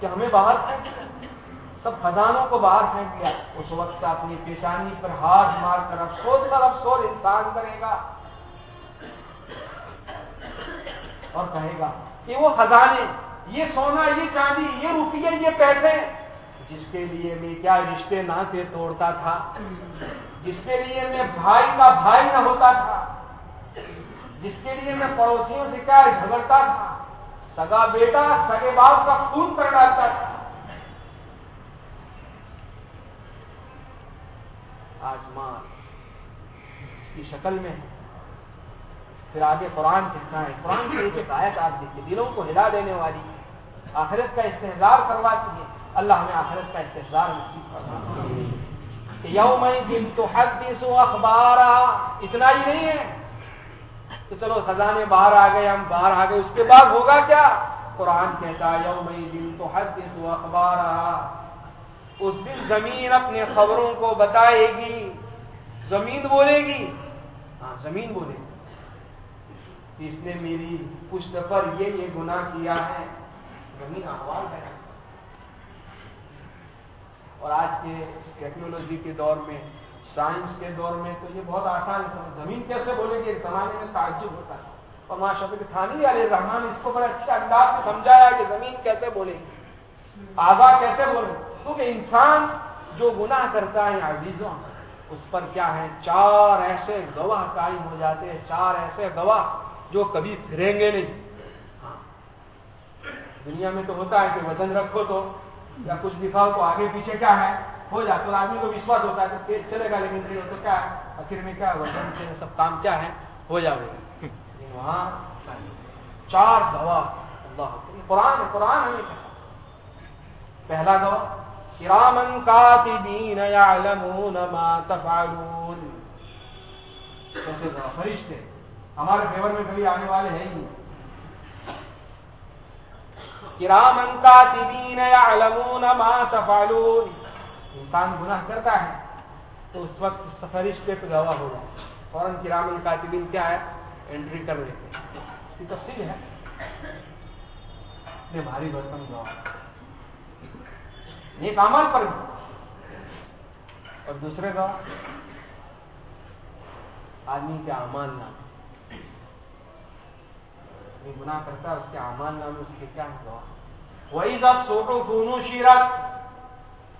کہ ہمیں باہر پھینک سب خزانوں کو باہر پھینک دیا۔ اس وقت اپنی پیشانی پر ہاتھ مار کر افسوس سر افسوس انسان کرے گا۔ اور کہے گا کہ وہ خزانے یہ سونا، یہ چاندی، یہ روپیے، یہ پیسے۔ جس کے لیے میں کیا رشتے ناطے توڑتا تھا، جس کے لیے میں بھائی کا بھائی نہ ہوتا تھا، جس کے لیے میں پڑوسیوں سے کیا جھگڑتا تھا، سگا بیٹا، سگے باپ کا خون کر ڈالتا تھا۔ آج ماں اس کی شکل میں ہے۔ پھر آگے قرآن کہتا ہے، قرآن کی ایک آیت آپ دیکھتے دلوں کو ہلا دینے والی۔ آخرت کا استحزار کرواتی ہے اللہ ہمیں آخرت کا استحزار نصیب کروا یوم جن تو حدیث و اخبار اتنا ہی نہیں ہے۔ تو چلو خزانے باہر آ گئے، ہم باہر آ گئے، اس کے بعد ہوگا کیا؟ قرآن کہتا ہے یوم جن تو حدیث و اخبار اس دن زمین اپنے خبروں کو بتائے گی۔ زمین بولے گی۔ ہاں زمین بولے گی۔ اس نے میری پشت پر یہ یہ گناہ کیا ہے۔ زمین احوال ہے اور آج کے ٹیکنالوجی کے دور میں، سائنس کے دور میں تو یہ بہت آسان ہے زمین کیسے بولے گی زمانے میں تعجب ہوتا ہے۔ اور ماں شفیق تھانی علیہ رحمان اس کو بڑا اچھے انداز سے سمجھایا کہ زمین کیسے بولے گی آزاد کیسے بولے کیونکہ انسان جو گناہ کرتا ہے، عزیزوں، اس پر کیا ہے؟ چار ایسے گواہ قائم ہو جاتے ہیں، چار ایسے گواہ جو کبھی پھریں گے نہیں۔ دنیا میں تو ہوتا ہے کہ وزن رکھو تو یا کچھ دکھاؤ تو آگے پیچھے کیا ہے؟ ہو جائے تو آدمی کو وشواس ہوتا ہے کہ تیز چلے گا لیکن تو کیا ہے؟ آخر میں کیا وزن سے سب کام کیا ہے؟ ہو جائے گا وہاں چار گواہ اللہ قرآن قرآن ہمیں پہلا گواہ کرامن کاتبین یعلمون ما تفعلون۔ فرشتے۔ ہمارے فیور میں کبھی آنے والے ہیں ہی کرامن کاتبین یعلمون ما تفعلون انسان گناہ کرتا ہے تو اس وقت سفرشتے پہ گواہ ہوگا فوراً کرامن کاتبین کیا ہے؟ انٹری کر لیتے ہیں۔ اس کی تفصیل ہے۔ اتنے بھاری برتن گواہ۔ نیک عمل پر اور دوسرے گواہ، آدمی کے امان نام گناہ کرتا ہے، اس کے امان نام اس کے کیا ہے وہی ذات سوٹو فونو شیرت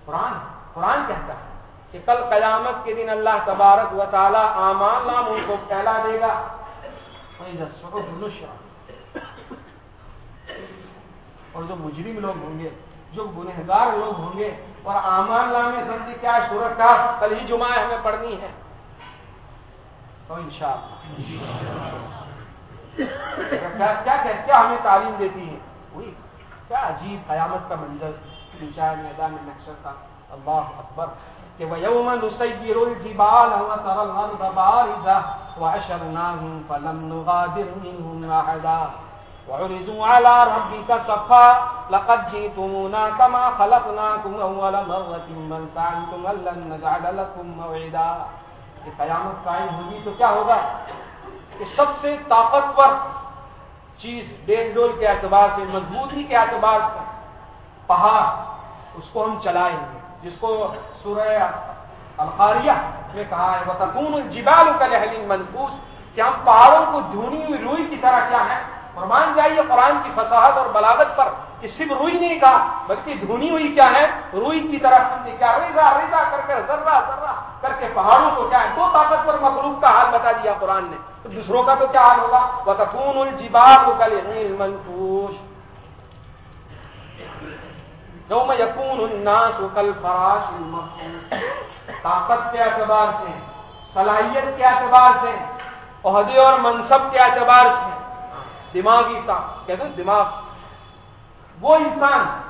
قرآن قرآن کہتا ہے کہ کل قیامت کے دن اللہ تبارک و تعالی امان نام ان کو پھیلا دے گا۔ وہی ذات سوٹو فونو شیرت اور جو مجرم لوگ ہوں گے، جو گنہگار لوگ ہوں گے، اور امان نام سمجھی کیا صورت کا کل ہی جمعہ ہمیں پڑھنی ہے۔ تو انشاءاللہ۔ کیا کیا ہمیں تعلیم دیتی ہے وہی کیا عجیب قیامت کا منظر شاید میدان محشر کا۔ اللہ اکبر۔ کہ وَيَوْمَ نُسَيِّرُ الْجِبَالَ وَتَرَى الْأَرْضَ بَارِزَةً وَحَشَرْنَاهُمْ فَلَمْ نُغَادِرْ مِنْهُمْ أَحَدًا۔ وعرضوا على ربك صفا۔ لقد جئتمونا كما خلقناكم من سعنتم لن نجعل لكم موعدا۔ کہ قیامت قائم ہوگی تو کیا ہوگا؟ کہ سب سے طاقتور چیز ڈیل ڈول کے اعتبار سے، مضبوطی کے اعتبار سے، پہاڑ، اس کو ہم چلائیں گے، جس کو سورہ القاریہ میں کہا ہے وہ الجبال کا لہلی منفوس۔ کہ ہم پہاڑوں کو دھونی ہوئی روئی کی طرح کیا ہے مان جائیے قرآن کی فصاحت اور بلاغت پر کہ صرف روئی نہیں کہا، بلکہ دھونی ہوئی کیا ہے روئی کی طرح ہم نے کیا؟ ریزا ریزا کر کے ذرہ ذرہ کر کے پہاڑوں کو کیا ہے دو طاقتور مخلوق کا حال بتا دیا قرآن نے۔ دوسروں کا تو کیا حال ہوگا؟ وہ تکون الجباب کل منفوش جو میں یقون الناس کل فراش طاقت کے اعتبار سے، صلاحیت کے اعتبار سے، عہدے اور منصب کے اعتبار سے دماغی طاقت کہتے ہیں دماغ۔ وہ انسان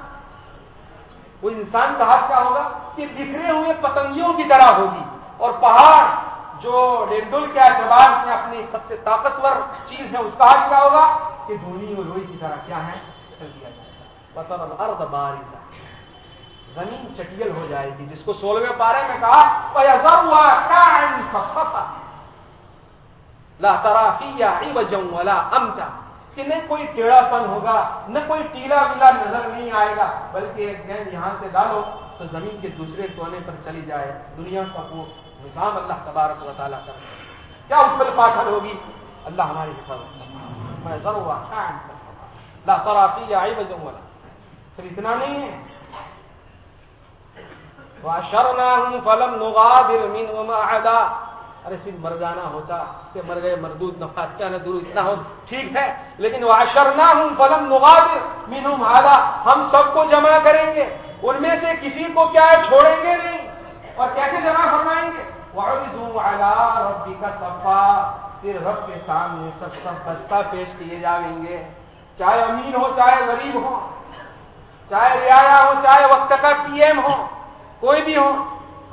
وہ انسان کا حق کیا ہوگا؟ کہ بکھرے ہوئے پتنگیوں کی طرح ہوگی اور پہاڑ جو ڈینڈل کے اعتبار سے اپنی سب سے طاقتور چیز ہے، اس کا حق کیا ہوگا؟ کہ دھونی اور روئی کی طرح کیا ہے؟ کر دیا جائے گا۔ ارد بارزہ زمین چٹیل ہو جائے گی، جس کو سولہویں پارے میں کہا لا ترافیہ ولا امتا کہ نہ کوئی ٹیڑھا پن ہوگا، نہ کوئی ٹیلا ویلا نظر نہیں آئے گا، بلکہ ایک گیند یہاں سے ڈالو تو زمین کے دوسرے کونے پر چلی جائے، دنیا کا وہ نظام اللہ تبارک و تعالیٰ کر کیا اتل پاٹل ہوگی؟ اللہ ہماری حفاظت میں ضرور اللہ ترافی آئی بجوں والا پھر اتنا نہیں ہے۔ وَأَشَرْنَاهُمْ فَلَمْ نُغَادِرْ مِنْهُمْ أَحَدًا ارے صرف مر جانا ہوتا کہ مر گئے مردود نفاتیا نہ دور اتنا ہو۔ ٹھیک ہے۔ لیکن وہ اشرنا ہوں فلم نغادر مینو ہم سب کو جمع کریں گے۔ ان میں سے کسی کو کیا ہے؟ چھوڑیں گے نہیں۔ اور کیسے جمع فرمائیں گے؟ ربی کا صفا پھر رب کے سامنے سب سب بستہ پیش کیے جائیں گے۔ چاہے امیر ہو، چاہے غریب ہو، چاہے ریا ہو، چاہے وقت کا پی ایم ہو، کوئی بھی ہو،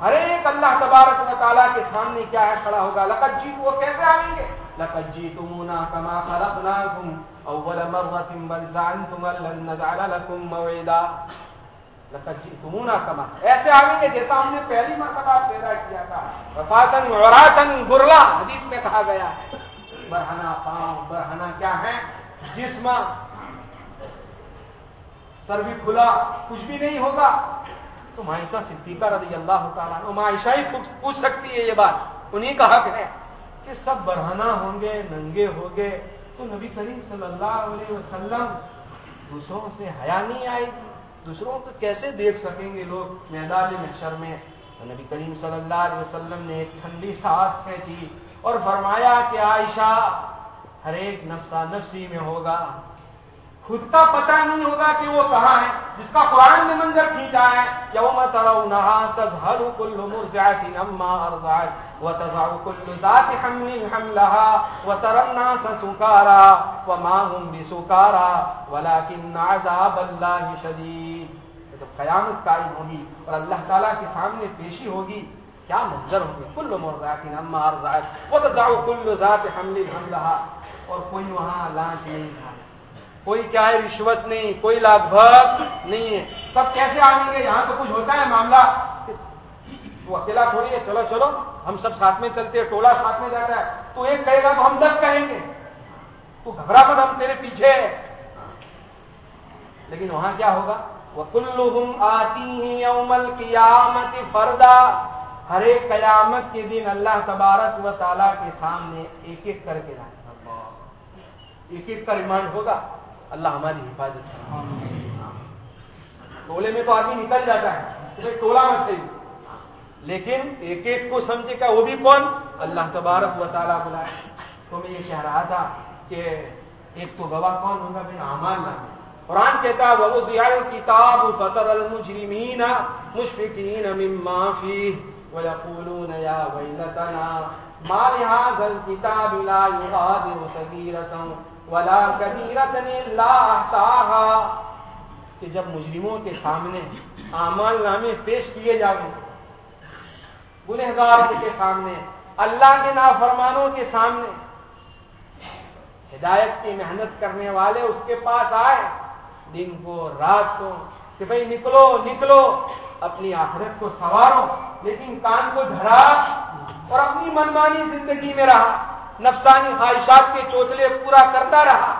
ہر ایک اللہ تبارک و تعالیٰ کے سامنے کیا ہے، کھڑا ہوگا۔ لقد جیت وہ کیسے آئیں گے؟ لقد جیتمونا کما خلقناکم اول مرت بل زعنتم لن نجعل لكم موعدا۔ لقد جیتمونا کما ایسے آئیں گے جیسا ہم نے پہلی مرتبہ پیدا کیا تھا. وفاتن عوراتن گرلا حدیث میں کہا گیا ہے. برہنا پاؤں برہنا کیا ہے؟ جسم سر بھی کھلا، کچھ بھی نہیں ہوگا. تو معائشہ صدیقہ رضی اللہ تعالیٰ معائشہ ہی پوچھ سکتی ہے یہ بات. انہیں کا حق ہے کہ سب برہنا ہوں گے، ننگے ہوں گے. تو نبی کریم صلی اللہ علیہ وسلم دوسروں سے حیا نہیں آئے گی. دوسروں کو کیسے دیکھ سکیں گے لوگ میدان محشر میں؟ تو نبی کریم صلی اللہ علیہ وسلم نے ایک ٹھنڈی سانس کھینچی اور فرمایا کہ عائشہ ہر ایک نفسا نفسی میں ہوگا۔ خود کا پتہ نہیں ہوگا کہ وہ کہاں ہے، جس کا قرآن نے منظر کھینچا ہے۔ یوم ترونها تذهل كل مرضعة عما ارضعت وتضع كل ذات حمل حملها وترى الناس سكارى وما هم بسكارى ولكن عذاب الله شديد قیامت قائم ہوگی اور اللہ تعالیٰ کے سامنے پیشی ہوگی۔ کیا منظر ہوگی کل مرضعت عما ارضعت وتضع كل ذات حمل حملها اور کوئی وہاں لانچ نہیں تھا کوئی کیا ہے؟ رشوت نہیں، کوئی لاکھ بھگ نہیں ہے۔ سب کیسے آئیں گے؟ یہاں تو کچھ ہوتا ہے معاملہ۔ وہ اکیلا تھوڑی ہے، چلو چلو۔ ہم سب ساتھ میں چلتے ہیں، ٹولا ساتھ میں جاتا ہے۔ تو ایک کہے گا تو ہم دس کہیں گے۔ تو گھبرا مت، ہم تیرے پیچھے لیکن وہاں کیا ہوگا؟ وہ کلو آتی ہیں یومل ہر ایک قیامت کے دن اللہ تبارک و تعالیٰ کے سامنے ایک ایک کر کے لائے ایک ایک کا ریمانڈ ہوگا۔ اللہ ہماری حفاظت ٹولے میں تو آدمی نکل جاتا ہے۔ ٹولہ میں صحیح لیکن ایک ایک کو سمجھے کا وہ بھی کون؟ اللہ تبارک و تعالیٰ بلائے تو میں یہ کہہ رہا تھا کہ ایک تو گواہ کون ہوگا؟ بھائی امان نام قرآن کہتا ہے وہ کتاب فتر المجرمین مشفقین مما فی ويقولون يا ويلتنا ما لهذا الكتاب لا يغادر صغيرة ولا كبيرة إلا أحصاها۔ کہ جب مجرموں کے سامنے اعمال نامے پیش کیے جائیں گنہگاروں کے سامنے، اللہ کے نافرمانوں کے سامنے، ہدایت کی محنت کرنے والے اس کے پاس آئے دن کو، رات کو کہ بھائی نکلو نکلو، اپنی آخرت کو سوارو لیکن کان کو دھرا اور اپنی منمانی زندگی میں رہا، نفسانی خواہشات کے چوچلے پورا کرتا رہا۔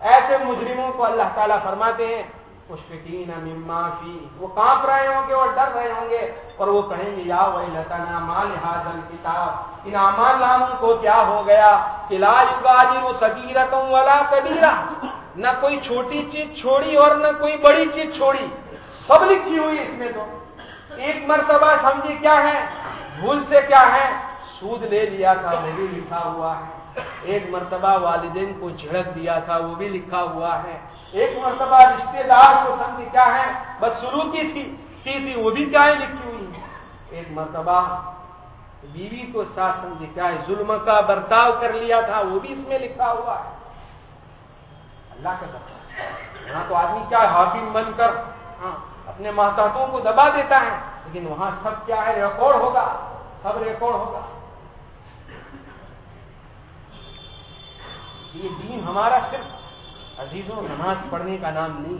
ایسے مجرموں کو اللہ تعالیٰ فرماتے ہیں، مشفقین مما فی، وہ کانپ رہے ہوں گے اور ڈر رہے ہوں گے۔ اور وہ کہیں گے، یا وہی لتنا مال حاضل کتاب ان امان لاموں کو کیا ہو گیا؟ کہ لا یغادر صغیرۃ ولا کبیرہ۔ نہ کوئی چھوٹی چیز چھوڑی اور نہ کوئی بڑی چیز چھوڑی۔ سب لکھی ہوئی اس میں تو۔ ایک مرتبہ سمجھے کیا ہے؟ بھول سے کیا ہے؟ سود لے لیا تھا، وہ بھی لکھا ہوا ہے۔ ایک مرتبہ والدین کو جھڑک دیا تھا، وہ بھی لکھا ہوا ہے۔ ایک مرتبہ رشتے دار کو سمجھ کیا ہے؟ بس سلوکی تھی کی تھی، وہ بھی کیا ہے؟ لکھی ہوئی ہے۔ ایک مرتبہ بیوی کو ساتھ سمجھے کیا ہے؟ ظلم کا برتاؤ کر لیا تھا، وہ بھی اس میں لکھا ہوا ہے۔ اللہ کا بتا یہاں تو آدمی کیا حاکم بن کر ہاں اپنے محتاطوں کو دبا دیتا ہے۔ لیکن وہاں سب کیا ہے؟ ریکارڈ ہوگا۔ سب ریکارڈ ہوگا۔ یہ دین ہمارا صرف عزیزوں، نماز پڑھنے کا نام نہیں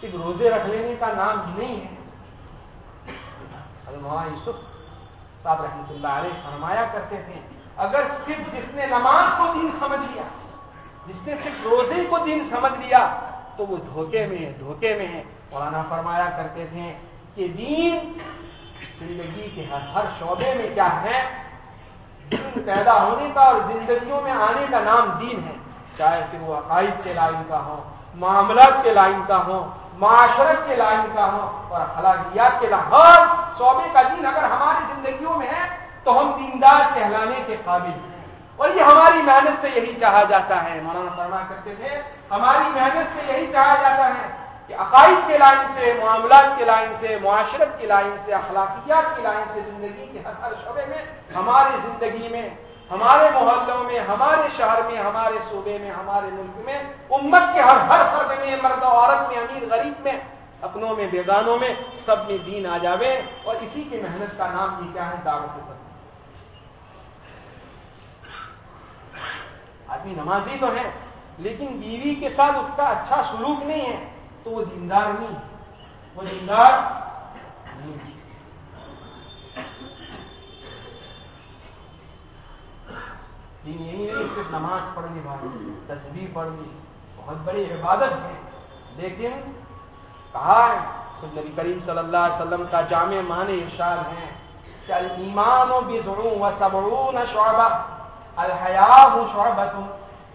صرف روزے رکھ لینے کا نام نہیں ہے۔ مولانا یوسف صاحب رحمۃ اللہ علیہ فرمایا کرتے تھے، اگر صرف جس نے نماز کو دین سمجھ لیا جس نے صرف روزے کو دین سمجھ لیا، تو وہ دھوکے میں ہے، دھوکے میں ہے۔ مولانا فرمایا کرتے تھے کہ دین زندگی کے ہر ہر شعبے میں کیا ہے؟ دین پیدا ہونے کا اور زندگیوں میں آنے کا نام دین ہے۔ چاہے پھر وہ عقائد کے لائن کا ہو معاملات کے لائن کا ہو معاشرت کے لائن کا ہو اور اخلاقیات کے لائن ہر شعبے کا دین اگر ہماری زندگیوں میں ہے، تو ہم دیندار کہلانے کے قابل ہیں۔ اور یہ ہماری محنت سے یہی چاہا جاتا ہے۔ مولانا فرما کرتے تھے، ہماری محنت سے یہی چاہا جاتا ہے کہ عقائد کے لائن سے، معاملات کے لائن سے، معاشرت کی لائن سے، اخلاقیات کی لائن سے، زندگی کے ہر ہر شعبے میں، ہماری زندگی میں، ہمارے محلوں میں، ہمارے شہر میں، ہمارے صوبے میں، ہمارے ملک میں، امت کے ہر ہر فرد میں، مرد و عورت میں، امیر غریب میں، اپنوں میں، بیگانوں میں، سب میں دین آ جاوے۔ اور اسی کی محنت کا نام یہ کیا ہے؟ دعوت آدمی نمازی تو ہے، لیکن بیوی کے ساتھ اس کا اچھا سلوک نہیں ہے، تو وہ دیندار نہیں وہ دیندار نہیں دین یہی نہیں، صرف نماز پڑھنی بھائی تصویر پڑھنی بہت بڑی عبادت ہے۔ لیکن کہا ہے، خود نبی کریم صلی اللہ علیہ وسلم کا جامع مان ارشاد ہے، کہ ایمان و بزروں و صبرون شعبہ۔ الحیاء شعبۃ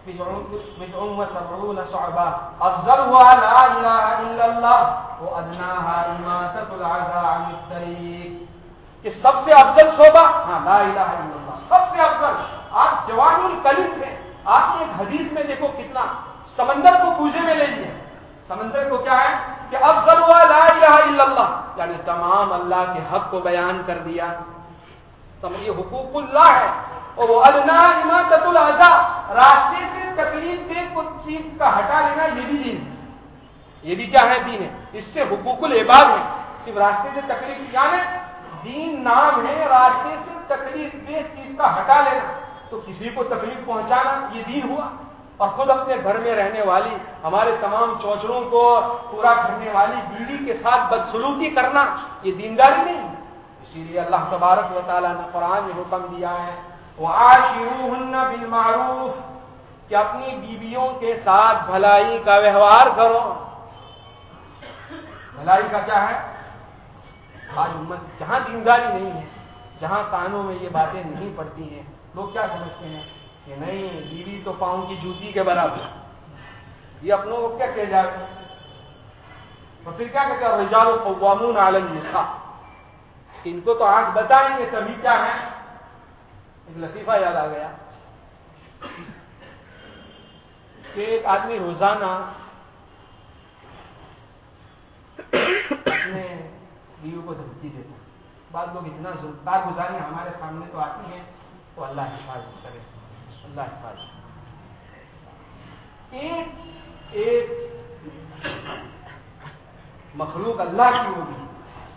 بدعون وسبعون صعبة أفضلها لا إله إلا الله وأدناها إماتة العزاء عن الطريق. کہ سب سے افضل صوبہ ہاں لا الہ الا اللہ سب سے افضل. آپ جوان الکلم تھے آپ نے ایک حدیث میں دیکھو کتنا سمندر کو پوجے میں لے لیا. سمندر کو کیا ہے؟ کہ افضل ہوا لا الہ الا اللہ یعنی تمام اللہ کے حق کو بیان کر دیا. تم یہ حقوق اللہ ہے. اور وہ ادنا اماتت العزا راستے سے تکلیف دے کچھ چیز کا ہٹا لینا، یہ بھی دین ہے۔ یہ بھی کیا ہے دین ہے؟ اس سے حقوق العباد ہے صرف راستے سے تکلیف یعنی دین نام ہے راستے سے تکلیف دے چیز کا ہٹا لینا۔ تو کسی کو تکلیف پہنچانا، یہ دین ہوا۔ اور خود اپنے گھر میں رہنے والی، ہمارے تمام چوچروں کو پورا کرنے والی بیوی کے ساتھ بدسلوکی کرنا، یہ دینداری نہیں۔ اسی لیے اللہ تبارک و تعالیٰ نے قرآن میں حکم دیا ہے بالمعروف، کہ اپنی بیویوں کے ساتھ بھلائی کا ویوہار کرو۔ بھلائی کا کیا ہے؟ آج امت جہاں دینداری نہیں ہے، جہاں کانوں میں یہ باتیں نہیں پڑتی ہیں، لوگ کیا سمجھتے ہیں؟ کہ نہیں، بیوی تو پاؤں کی جوتی کے برابر۔ یہ اپنوں کو کیا کیا جائے؟ اور پھر کیا کہتے ہیں؟ رجال قوامون علی النساء۔ ان کو تو آنکھ بتائیں گے، تبھی کیا ہے؟ ایک لطیفہ یاد آ گیا کہ ایک آدمی روزانہ اپنے بیوی کو دھمکی دیتا بعض لوگ اتنا کار گزاری ہمارے سامنے تو آتی ہیں، تو اللہ حفاظت کرے۔ اللہ حفاظت ایک ایک مخلوق اللہ کی ہوگی۔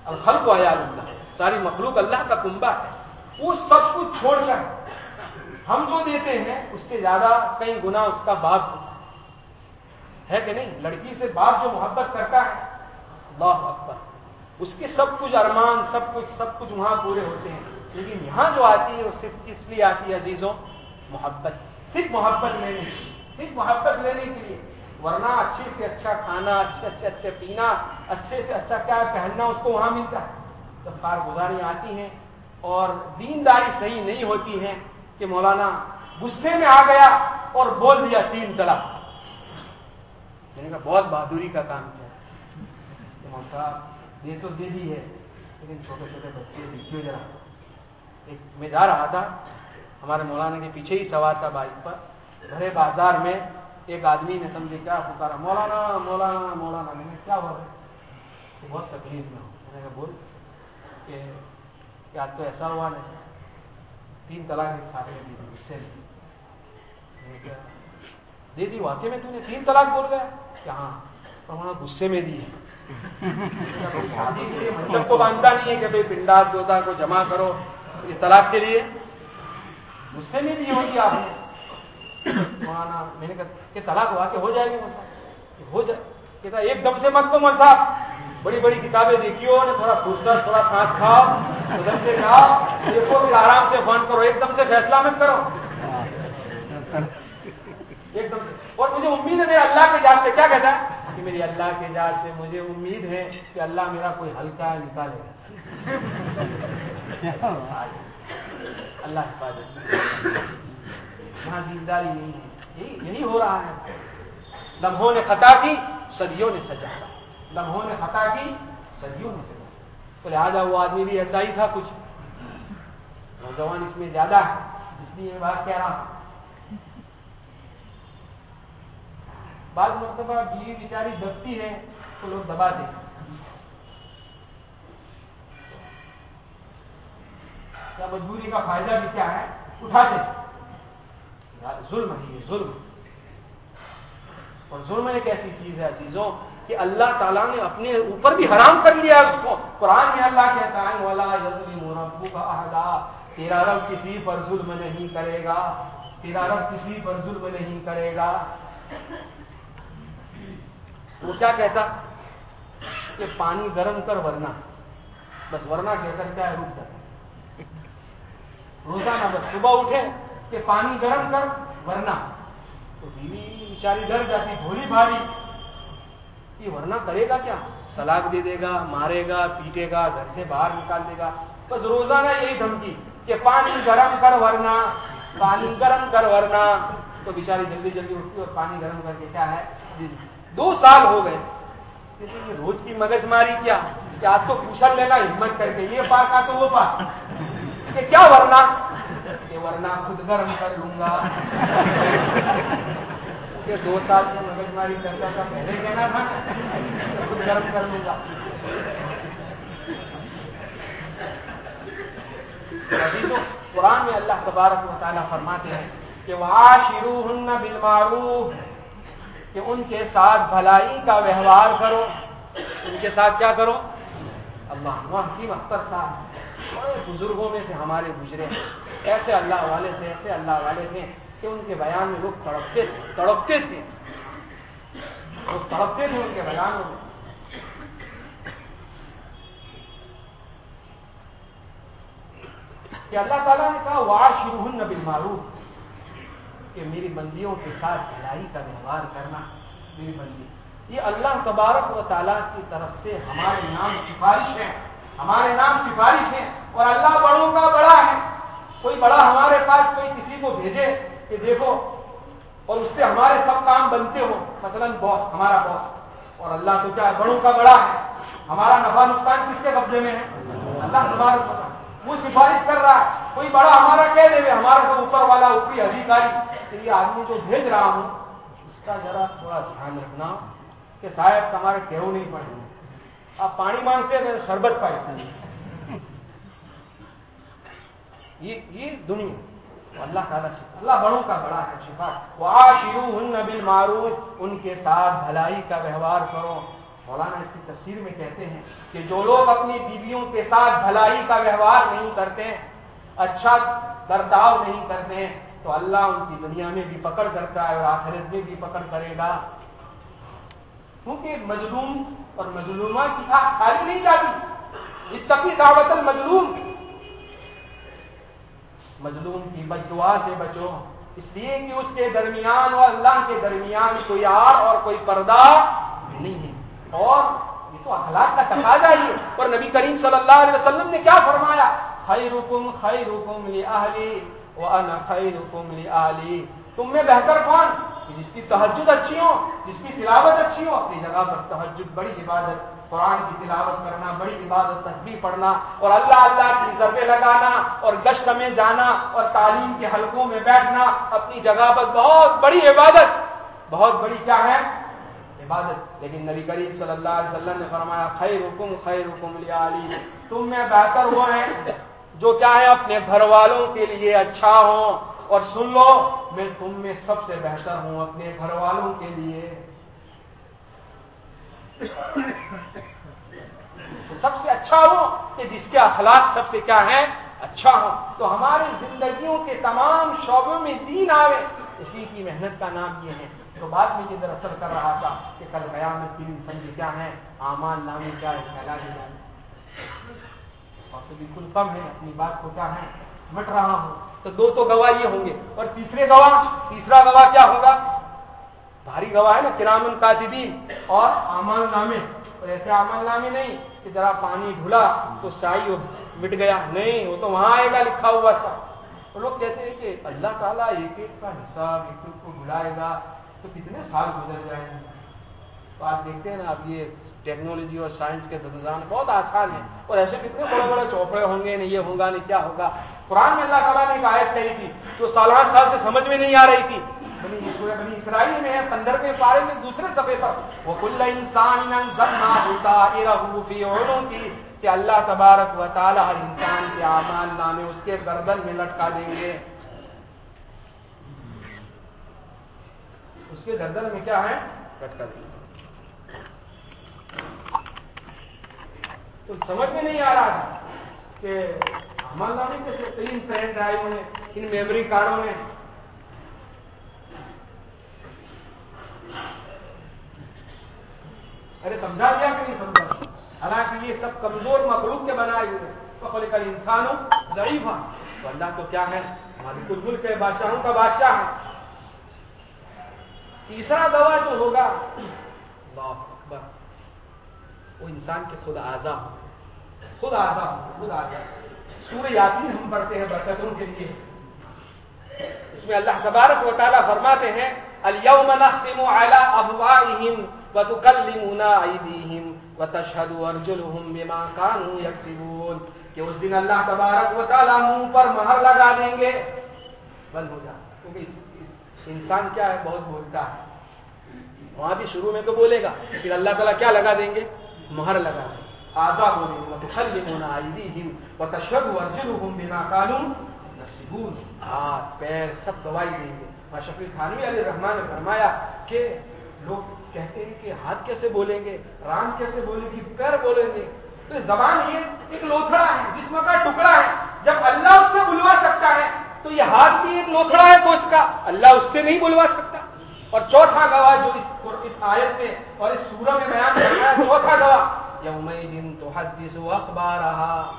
الخلق و عیال اللہ ساری مخلوق اللہ کا کنبا ہے۔ وہ سب کچھ چھوڑ کر ہم جو دیتے ہیں، اس سے زیادہ کئی گنا اس کا باپ ہوتا ہے۔ کہ نہیں؟ لڑکی سے باپ جو محبت کرتا ہے، اللہ اکبر۔ اس کے سب کچھ ارمان، سب کچھ سب کچھ وہاں پورے ہوتے ہیں۔ لیکن یہاں جو آتی ہے، وہ صرف کس لیے آتی ہے عزیزوں، محبت۔ صرف محبت لینے صرف محبت لینے کے لیے۔ ورنہ اچھے سے اچھا کھانا، اچھے اچھے اچھے پینا، اچھے سے اچھا کیا پہننا، اس کو وہاں ملتا ہے۔ جب کارگزاری آتی ہیں اور دینداری صحیح نہیں ہوتی ہے کہ مولانا غصے میں آ گیا اور بول دیا تین طلاق میں نے کہا بہت بہادری کا کام کیا۔ صاحب، یہ تو دے دی ہے، لیکن چھوٹے چھوٹے بچے دیکھیے ذرا۔ ایک میں جا رہا تھا، ہمارے مولانا کے پیچھے ہی سوار تھا بائک پر۔ بھرے بازار میں ایک آدمی نے سمجھے، کیا پکارا؟ مولانا مولانا مولانا۔ میں نے کیا ہو رہا ہے؟ بہت تکلیف میں ہوں۔ میں نے کہا، بول کہ کیا تو ایسا ہوا نہیں تین طلاق ایک ساتھ میں دی اس سے دے دی واقعی میں تم نے تین طلاق بول گیا کہ ہاں وہاں غصے میں دی شادی کے مطلب کو باندھتا نہیں ہے کہ بھائی پنڈا دوتا کو جمع کرو یہ طلاق کے لیے غصے میں دی ہوگی آپ نے مولانا میں نے کہا کہ طلاق ہوا ہو جائے گی مول ہو جائے کہتا ایک دم سے مت کو مول بڑی بڑی کتابیں دیکھی ہو تھوڑا فرصت تھوڑا سانس کھاؤ ادھر سے جاؤ دیکھو پھر آرام سے فون کرو ایک دم سے فیصلہ مت کرو۔ ایک دم سے۔ اور مجھے امید ہے اللہ کے جاز سے کیا کہتا ہے؟ کہ میری اللہ کے جاز سے مجھے امید ہے کہ اللہ میرا کوئی ہلکا نکالے اللہ حفاظت یہاں دینداری نہیں ہے یہی یہی ہو رہا ہے۔ لمحوں نے خطا کی صدیوں نے سجا لمحوں نے خطا کی صدیوں نے سجا تو لہٰذا وہ آدمی بھی ایسا ہی تھا کچھ۔ نوجوان اس میں زیادہ ہے، اس لیے میں بات کہہ رہا ہوں۔ بعض مرتبہ بیوی بیچاری دبتی ہے تو لوگ دبا دیں۔ کیا مجبوری کا فائدہ بھی کیا ہے؟ اٹھا دیں۔ ظلم ہے یہ ظلم۔ اور ظلم ایک ایسی چیز ہے چیزوں کہ اللہ تعالیٰ نے اپنے اوپر بھی حرام کر لیا اس کو۔ قرآن میں اللہ کہتا ہے والا ربو کا احدا تیرا رب کسی پر ظلم نہیں کرے گا۔ تیرا رب کسی پر ظلم نہیں کرے گا۔ وہ کیا کہتا؟ کہ پانی گرم کر ورنا بس ورنا کہہ کر کیا رک جاتا روزانہ بس صبح اٹھے کہ پانی گرم کر ورنا تو بیوی بیچاری ڈر جاتی، بھولی بھاری یہ ورنا کرے گا کیا؟ طلاق دے دے گا، مارے گا، پیٹے گا، گھر سے باہر نکال دے گا۔ بس روزانہ یہی دھمکی کہ پانی گرم کر ورنا پانی گرم کر ورنا تو بیچاری جلدی جلدی اٹھتی اور پانی گرم کر کے کیا ہے؟ جی۔ دو سال ہو گئے۔ روز کی مگز ماری کیا؟ کہ آپ کو پوچھا لینا، ہمت کر کے۔ یہ پاک آ تو وہ پاک۔ کہ کیا ورنا کہ ورنہ خود گرم کر لوں گا۔ کہ دو سال سے مگز ماری کرتا تھا پہلے کہنا تھا، خود گرم کر لوں گا۔ یعنی قرآن میں اللہ تبارک و تعالیٰ فرماتے ہیں کہ وہ شروع بالمعروف، کہ ان کے ساتھ بھلائی کا ویوہار کرو۔ ان کے ساتھ کیا کرو؟ اللہ حکیم اختر صاحب۔ بزرگوں میں سے ہمارے گزرے۔ ہیں ایسے اللہ والے تھے، ایسے اللہ والے تھے۔ کہ ان کے بیان میں لوگ تڑپتے تھے تڑپتے تھے۔ لوگ تڑپتے تھے ان کے بیانوں میں۔ کہ اللہ تعالیٰ نے کہا واش روحن نبی معروف کہ میری بندیوں کے ساتھ بھلائی کا ویوہار کرنا، میری بندی۔ یہ اللہ تبارک و تعالیٰ کی طرف سے ہمارے نام سفارش ہے ہمارے نام سفارش ہے اور اللہ بڑوں کا بڑا ہے۔ کوئی بڑا ہمارے پاس کوئی کسی کو بھیجے کہ دیکھو، اور اس سے ہمارے سب کام بنتے ہو مثلا باس ہمارا باس اور اللہ تو کیا ہے بڑوں کا بڑا ہے۔ ہمارا نفع نقصان کس کے قبضے میں ہے؟ اللہ تبارک وہ سفارش کر رہا ہے۔ کوئی بڑا ہمارا کہہ دے ہمارا سب اوپر والا، اوپری ادھیکاری۔ یہ آدمی جو بھیج رہا ہوں، اس کا ذرا تھوڑا دھیان رکھنا کہ شاید ہمارے کہو نہیں پڑے۔ آپ پانی مان سے شربت پائے۔ یہ دنیا۔ اللہ تعالیٰ سے اللہ بڑوں کا بڑا ہے، شفا۔ وہ بالمعروف۔ ان کے ساتھ بھلائی کا ویوہار کرو۔ مولانا اس کی تفسیر میں کہتے ہیں کہ جو لوگ اپنی بیویوں کے ساتھ بھلائی کا ویوہار نہیں کرتے اچھا برتاؤ نہیں کرتے، تو اللہ ان کی دنیا میں بھی پکڑ کرتا ہے اور آخرت میں بھی پکڑ کرے گا۔ کیونکہ مظلوم اور مظلومہ کی آنکھ خالی نہیں جاتی۔ اتقی دعوت المظلوم۔ مظلوم کی بد دعا سے بچو۔ اس لیے کہ اس کے درمیان اور اللہ کے درمیان کوئی آر اور کوئی پردہ نہیں ہے۔ اور یہ تو اخلاق کا تقاضا ہی اور نبی کریم صلی اللہ علیہ وسلم نے کیا فرمایا؟ خیرکم خیرکم لاہلی وانا خیرکم لاہلی تم میں بہتر کون؟ کہ جس کی تحجد اچھی ہو، جس کی تلاوت اچھی ہو، اپنی جگہ پر تحجد بڑی عبادت، قرآن کی تلاوت کرنا بڑی عبادت تصویر پڑھنا اور اللہ اللہ کی ضربے لگانا اور گشت میں جانا اور تعلیم کے حلقوں میں بیٹھنا، اپنی جگہ پر بہت بڑی عبادت۔ بہت بڑی کیا ہے؟ عبادت۔ لیکن نبی کریم صلی اللہ علیہ وسلم نے فرمایا خیر حکم خیر حکم لیا تم میں بہتر وہ ہیں جو کیا ہے اپنے گھر والوں کے لیے اچھا ہوں۔ اور سن لو، میں تم میں سب سے بہتر ہوں اپنے گھر والوں کے لیے۔ سب سے اچھا ہو کہ جس کے اخلاق سب سے کیا ہے اچھا ہو تو ہماری زندگیوں کے تمام شعبوں میں دین آوے۔ اسی کی محنت کا نام یہ ہے۔ تو بعد میں یہ دراصل کر رہا تھا کہ کل قیامت کی انسان کی کیا ہے آمان نامی کیا ہے پھیلا دیا اور تو بالکل کم ہے اپنی بات کو کیا ہے سمٹ رہا ہوں۔ تو دو تو گواہ یہ ہوں گے۔ اور تیسرے گواہ، تیسرا گواہ کیا ہوگا؟ بھاری گواہ ہے نا کرامن کاتبین۔ اور آمان نامے۔ اور ایسے آمان نامے نہیں کہ ذرا پانی ڈھلا تو سائی مٹ گیا۔ نہیں، وہ تو وہاں آئے گا، لکھا ہوا سا۔ تو لوگ کہتے ہیں کہ اللہ تعالیٰ ایک ایک کا حساب ایک ایک کو ڈھلائے گا۔ تو کتنے سال گزر جائیں گے؟ تو آپ دیکھتے ہیں نا، اب یہ ٹیکنالوجی اور سائنس کے درمیان بہت آسان ہے۔ اور ایسے کتنے بڑے بڑے چوپڑے ہوں گے، نہیں یہ ہوگا نہیں کیا ہوگا۔ قرآن میں اللہ تعالیٰ نے ایک آیت کہی تھی جو سالان سال سے سمجھ میں نہیں آ رہی تھی۔ بنی بنی اسرائیل میں ہے پندرہویں پارے میں دوسرے صفحے پر۔ وہ کل انسان کی کہ اللہ تبارک و تعالیٰ ہر انسان کے اعمال نامے اس کے گردن میں لٹکا دیں گے۔ اس کے گردن میں کیا ہے؟ لٹکا دیں گے۔ تو سمجھ میں نہیں آ رہا کہ نامے کیسے تین پین ڈرائیو میں ان میموری کارڈوں میں ارے سمجھا دیا کہ نہیں سمجھا؟ حالانکہ یہ سب کمزور مخلوق کے بنائے ہوئے تو کل انسان ہو ضعیف ہاں تو اللہ تو کیا ہے؟ مالک الملک کے بادشاہوں کا بادشاہ ہے۔ تیسرا دوا جو ہوگا، اللہ اکبر، وہ انسان کے خود آزاد خود آزاد خود آزاد سورہ یاسین ہم پڑھتے ہیں برکتوں کے لیے۔ اس میں اللہ تبارک و تعالیٰ فرماتے ہیں، اليوم نختم على ابوائهم وتكلمنا ايديهم وتشهد ارجلهم بما كانوا يكسبون۔ کہ اس دن اللہ تبارک و تعالیٰ منہ پر مہر لگا دیں گے۔ بند ہو جا کیونکہ انسان کیا ہے، بہت بولتا ہے۔ وہاں بھی شروع میں تو بولے گا، پھر اللہ تعالیٰ کیا لگا دیں گے؟ مہر لگا دیں گے۔ آزاد ہو رہی وتشهد بما كانوا يكسبون. ہاتھ پیر سب گواہی دیں گے۔ ماشفی تھانوی علیہ الرحمن نے فرمایا کہ لوگ کہتے ہیں کہ ہاتھ کیسے بولیں گے رام کیسے بولیں گے پیر بولیں گے۔ تو زبان یہ ایک لوتھڑا ہے، جسم کا ٹکڑا ہے۔ جب اللہ اس سے بلوا سکتا ہے، تو یہ ہاتھ بھی ایک لوتھڑا ہے تو اس کا اللہ اس سے نہیں بلوا سکتا۔ اور چوتھا گواہ جو اس اس آیت میں اور اس سورہ میں بیان کر رہا ہے، چوتھا گواہ یوم تو حدیث اخبار رہا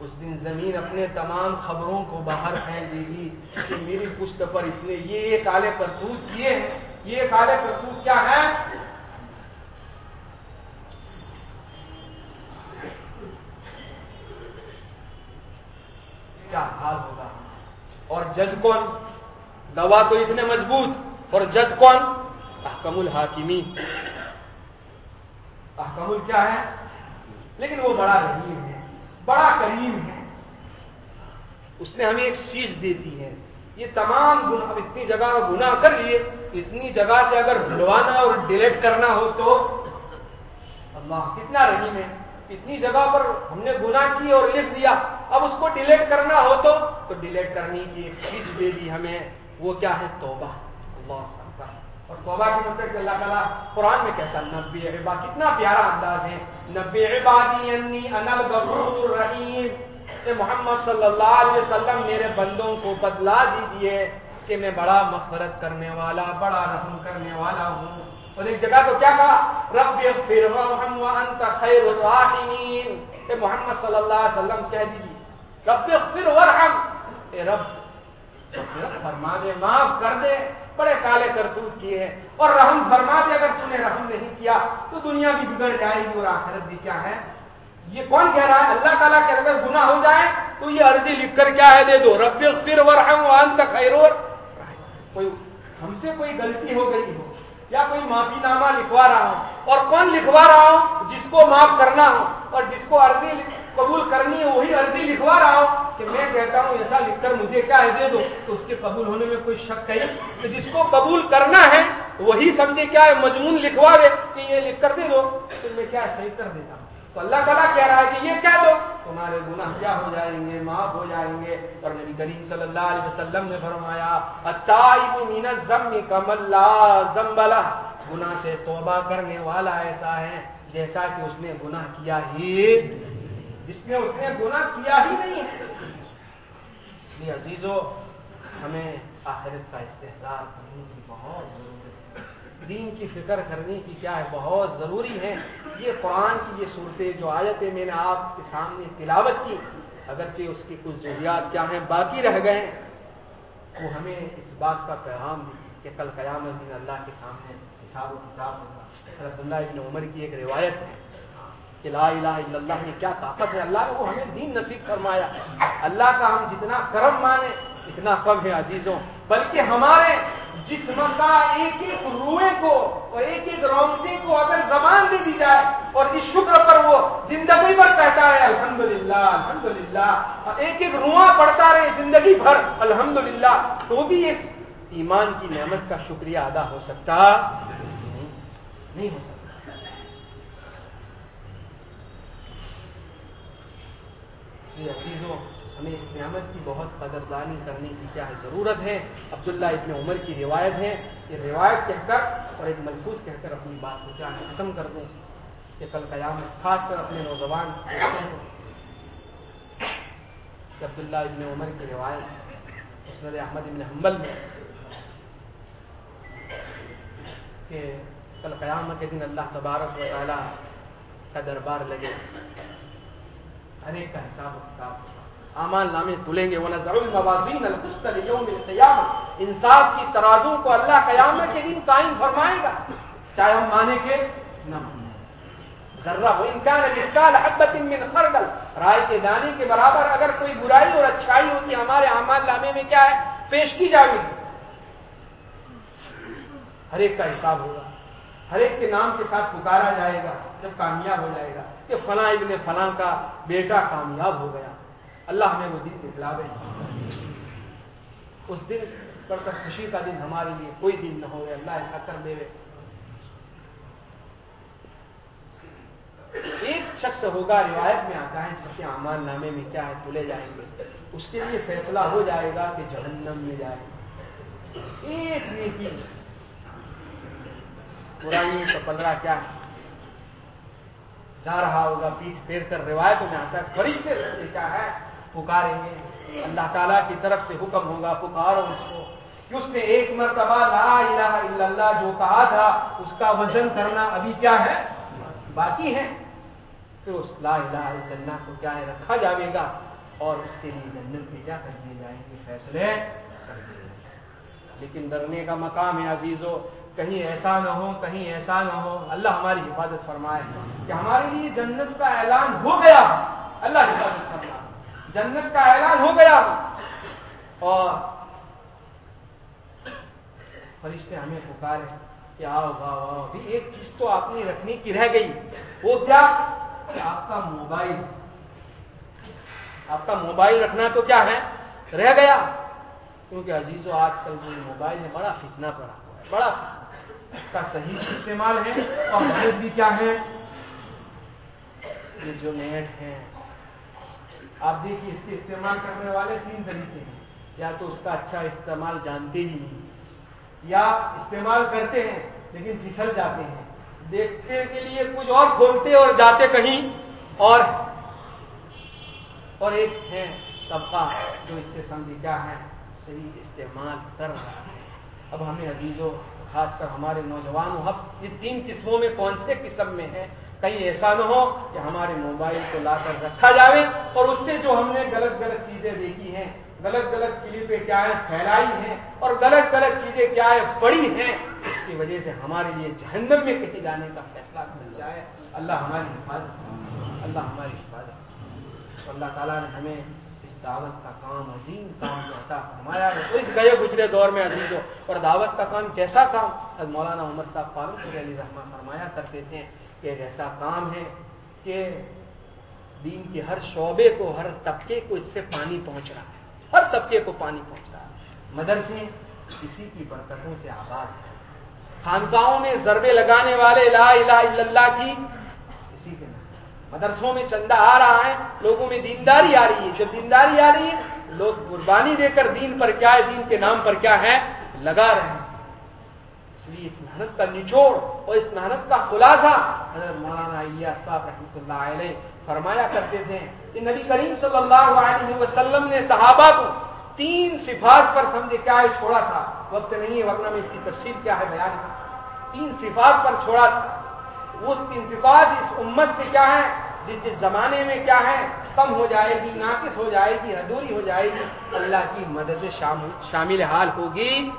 اس دن زمین اپنے تمام خبروں کو باہر پھینک دے گی کہ میری پشت پر اس نے یہ کالے کرتوت کیے ہیں۔ یہ کالے کرتوت کیا ہے کیا حال ہوگا؟ اور جج کون؟ گواہ تو اتنے مضبوط۔ اور جج کون؟ احکم الحاکمین۔ احکم کیا ہے؟ لیکن وہ بڑا رحیم ہے، بڑا کریم ہے۔ اس نے ہمیں ایک چیز دیتی ہے۔ یہ تمام گناہ اتنی جگہ گناہ کر لیے، اتنی جگہ سے اگر بھلوانا اور ڈیلیٹ کرنا ہو تو اللہ کتنا رحیم ہے۔ اتنی جگہ پر ہم نے گناہ کی اور لکھ دیا۔ اب اس کو ڈیلیٹ کرنا ہو تو کو ڈیلیٹ کرنے کی ایک چیز دے دی ہمیں۔ وہ کیا ہے؟ توبہ۔ اللہ توبہ کے مطلب کہ اللہ تعالیٰ قرآن میں کہتا نبی عبا کتنا پیارا انداز ہے۔ نبی عبادی انی انل غفور الرحیم۔ کہ محمد صلی اللہ علیہ وسلم، میرے بندوں کو بدلا دیجیے کہ میں بڑا مغفرت کرنے والا، بڑا رحم کرنے والا ہوں۔ اور ایک جگہ تو کیا کہا؟ رب اغفر وارحم وانت خیر الراحمین۔ کہ محمد صلی اللہ علیہ وسلم، کہہ دیجیے رب اغفر ورحم اے رب فرما دے، معاف کر دے۔ بڑے کالے کرتوت کیے ہیں۔ اور رحم فرما دے، اگر تم نے رحم نہیں کیا، تو دنیا بھی بگڑ جائے گی اور آخرت بھی کیا ہے؟ یہ کون کہہ رہا ہے؟ اللہ تعالیٰ کے اگر گناہ ہو جائے تو یہ عرضی لکھ کر کیا ہے؟ دے دو، رب پھر ورحم وانت کوئی ہم سے کوئی غلطی ہو گئی ہو یا کوئی معافی نامہ لکھوا رہا ہوں اور کون لکھوا رہا ہوں جس کو معاف کرنا ہو اور جس کو عرضی لکھ قبول کرنی ہے، وہی عرضی لکھوا رہا ہوں کہ میں کہتا ہوں، ایسا لکھ کر مجھے کیا ہے دے دو، تو اس کے قبول ہونے میں کوئی شک ہے تو جس کو قبول کرنا ہے، وہی سمجھے کیا ہے، مضمون لکھوا دے کہ یہ لکھ کر دے دو، پھر میں کیا صحیح کر دیتا ہوں۔ تو اللہ تعالیٰ کہہ رہا ہے کہ یہ کہہ دو، تمہارے گناہ کیا ہو جائیں گے، معاف ہو جائیں گے۔ اور نبی کریم صلی اللہ علیہ وسلم نے فرمایا گناہ سے توبہ کرنے والا ایسا ہے جیسا کہ اس نے گناہ کیا ہی جس نے اس نے گناہ کیا ہی نہیں ہے۔ اس لیے عزیزو، ہمیں آخرت کا استحصال کرنے کی بہت ضرورت ہے۔ دین کی فکر کرنے کی کیا ہے؟ بہت ضروری ہے۔ یہ قرآن کی یہ صورتیں، جو آیتیں میں نے آپ کے سامنے تلاوت کی، اگرچہ اس کی کچھ ضروریات کیا ہیں، باقی رہ گئے وہ ہمیں اس بات کا پیغام دی کہ کل قیامت دن اللہ کے سامنے حساب و کتاب ہوگا۔ عبداللہ ابن عمر کی ایک روایت ہے۔ کہ لا الہ الا اللہ میں کیا طاقت ہے؟ اللہ نے وہ ہمیں دین نصیب فرمایا اللہ کا ہم جتنا کرم مانے اتنا کم ہے عزیزوں۔ بلکہ ہمارے جسم کا ایک ایک روئے کو اور ایک ایک رونگٹے کو اگر زبان دے دی جائے اور اس شکر پر وہ زندگی بھر کہتا ہے الحمدللہ الحمدللہ، اور ایک ایک رواں پڑتا رہے زندگی بھر، الحمدللہ، تو بھی اس ایمان کی نعمت کا شکریہ ادا ہو سکتا؟ نہیں ہو سکتا۔ عزیزوں، ہمیں اس نعمت کی بہت قدردانی کرنے کی کیا ہے ضرورت ہے؟ عبداللہ ابن عمر کی روایت ہے۔ یہ روایت کہہ کر اور ایک ملفوظ کہہ کر اپنی بات کو کیا ختم کر دوں کہ کل قیامت خاص کر اپنے نوجوان کہ عبداللہ ابن عمر کی روایت مسند احمد ابن حنبل میں کہ کل قیامت کے دن اللہ تبارک و تعالیٰ کا دربار لگے۔ ہر ایک کا حساب و کتاب امان نامے تلیں گے۔ الموازین القسط لیوم القیامہ انصاف کی ترازوں کو اللہ قیامت کے دن قائم فرمائے گا۔ چاہے ہم مانے کے نہ ذرہ ہو انکان مسکال حبت من خردل۔ رائے کے دانے کے برابر اگر کوئی برائی اور اچھائی ہوتی، ہمارے امان نامے میں کیا ہے؟ پیش کی جائے گی۔ ہر ایک کا حساب ہوگا۔ ہر ایک کے نام کے ساتھ پکارا جائے گا۔ جب کامیاب ہو جائے گا۔ کہ فلاں ابن فلاں کا بیٹا کامیاب ہو گیا۔ اللہ ہمیں وہ دن دکھلا دے اس دن پر کر خوشی کا دن ہمارے لیے کوئی دن نہ ہو اللہ ایسا کر دے ایک شخص ہوگا روایت میں آتا ہے جس کے امان نامے میں کیا ہے تلے جائیں گے۔ اس کے لیے فیصلہ ہو جائے گا کہ جہنم میں جائے۔ ایک نیکی۔ برائی کا پندرہ کیا ہے؟ جا رہا ہوگا پیٹ پھیر کر روایتوں میں آتا ہے، فرشتے کیا ہے؟ پکاریں گے۔ اللہ تعالیٰ کی طرف سے حکم ہوگا، پکارو اس کو۔ کہ اس نے ایک مرتبہ لا الہ الا اللہ جو کہا تھا، اس کا وزن کرنا ابھی کیا ہے؟ باقی ہے۔ پھر اس لا الہ الا اللہ کو کیا ہے؟ رکھا جائے گا۔ اور اس کے لیے جنت میں کیا کر دیے جائیں گے؟ فیصلے لیکن ڈرنے کا مقام ہے عزیزو کہیں ایسا نہ ہو، کہیں ایسا نہ ہو، اللہ ہماری حفاظت فرمائے کہ ہمارے لیے جنت کا اعلان ہو گیا۔ اللہ حفاظت فرمائے۔ جنت کا اعلان ہو گیا۔ اور فرشتے ہمیں پکارے کہ آؤ باؤ آؤ۔ ابھی ایک چیز تو آپ نے رکھنے کی رہ گئی۔ وہ کیا؟ کہ آپ کا موبائل۔ آپ کا موبائل رکھنا تو کیا ہے؟ رہ گیا۔ کیونکہ عزیزو، آج کل جو موبائل ہے، بڑا فتنہ پڑا ہوا ہے، بڑا اس کا صحیح استعمال ہے اور بھی کیا ہے؟ یہ جو نیٹ ہے، آپ دیکھیے اس کے استعمال کرنے والے تین طریقے ہیں۔ یا تو اس کا اچھا استعمال جانتے ہی نہیں، یا استعمال کرتے ہیں لیکن پھسل جاتے ہیں۔ دیکھتے کے لیے کچھ اور کھولتے اور جاتے کہیں، اور اور ایک ہے طبقہ جو اس سے سمجھ کیا ہے، صحیح استعمال کر رہا ہے۔ اب ہمیں عزیزوں خاص کر ہمارے نوجوان اب یہ تین قسموں میں کون سے قسم میں ہیں؟ کہیں ایسا نہ ہو کہ ہمارے موبائل کو لا کر رکھا جائے اور اس سے جو ہم نے غلط غلط چیزیں دیکھی ہیں، غلط غلط کلپیں کیا ہے پھیلائی ہیں اور غلط غلط چیزیں کیا ہے پڑی ہیں، اس کی وجہ سے ہمارے لیے جہنم میں کہیں جانے کا فیصلہ کر جائے۔ اللہ ہماری حفاظت اللہ ہماری حفاظت اللہ تعالیٰ نے ہمیں دعوت کا کام، عظیم کام جو عطا فرمایا ہے اس گئے گزرے دور میں عزیز ہو اور دعوت کا کام کیسا کام مولانا عمر صاحب فاروق علی رحمٰ فرمایا کرتے تھے کہ ایک ایسا کام ہے کہ دین کے ہر شعبے کو، ہر طبقے کو اس سے پانی پہنچ رہا ہے۔ ہر طبقے کو پانی پہنچ رہا ہے۔ مدرسے اسی کی برکتوں سے آباد ہے خانقاہوں میں ضربے لگانے والے لا الہ الا اللہ کی اسی کے نام مدرسوں میں چندہ آ رہا ہے لوگوں میں دینداری آ رہی ہے۔ جب دینداری آ رہی ہے، لوگ قربانی دے کر دین پر کیا ہے، دین کے نام پر کیا ہے، لگا رہے ہیں۔ اس لیے اس محنت کا نچوڑ اور اس محنت کا خلاصہ حضرت مولانا صاحب رحمۃ اللہ علیہ فرمایا کرتے تھے۔ کہ نبی کریم صلی اللہ علیہ وسلم نے صحابہ کو تین صفات پر سمجھے کیا ہے، چھوڑا تھا۔ وقت نہیں ہے، ورنہ میں اس کی تفصیل کیا ہے، بیان تین صفات پر چھوڑا تھا۔ اس تین اس امت سے کیا ہے؟ جس جس زمانے میں کیا ہے؟ کم ہو جائے گی، ناقص ہو جائے گی ادھوری ہو جائے گی۔ اللہ کی مدد شامل حال ہوگی۔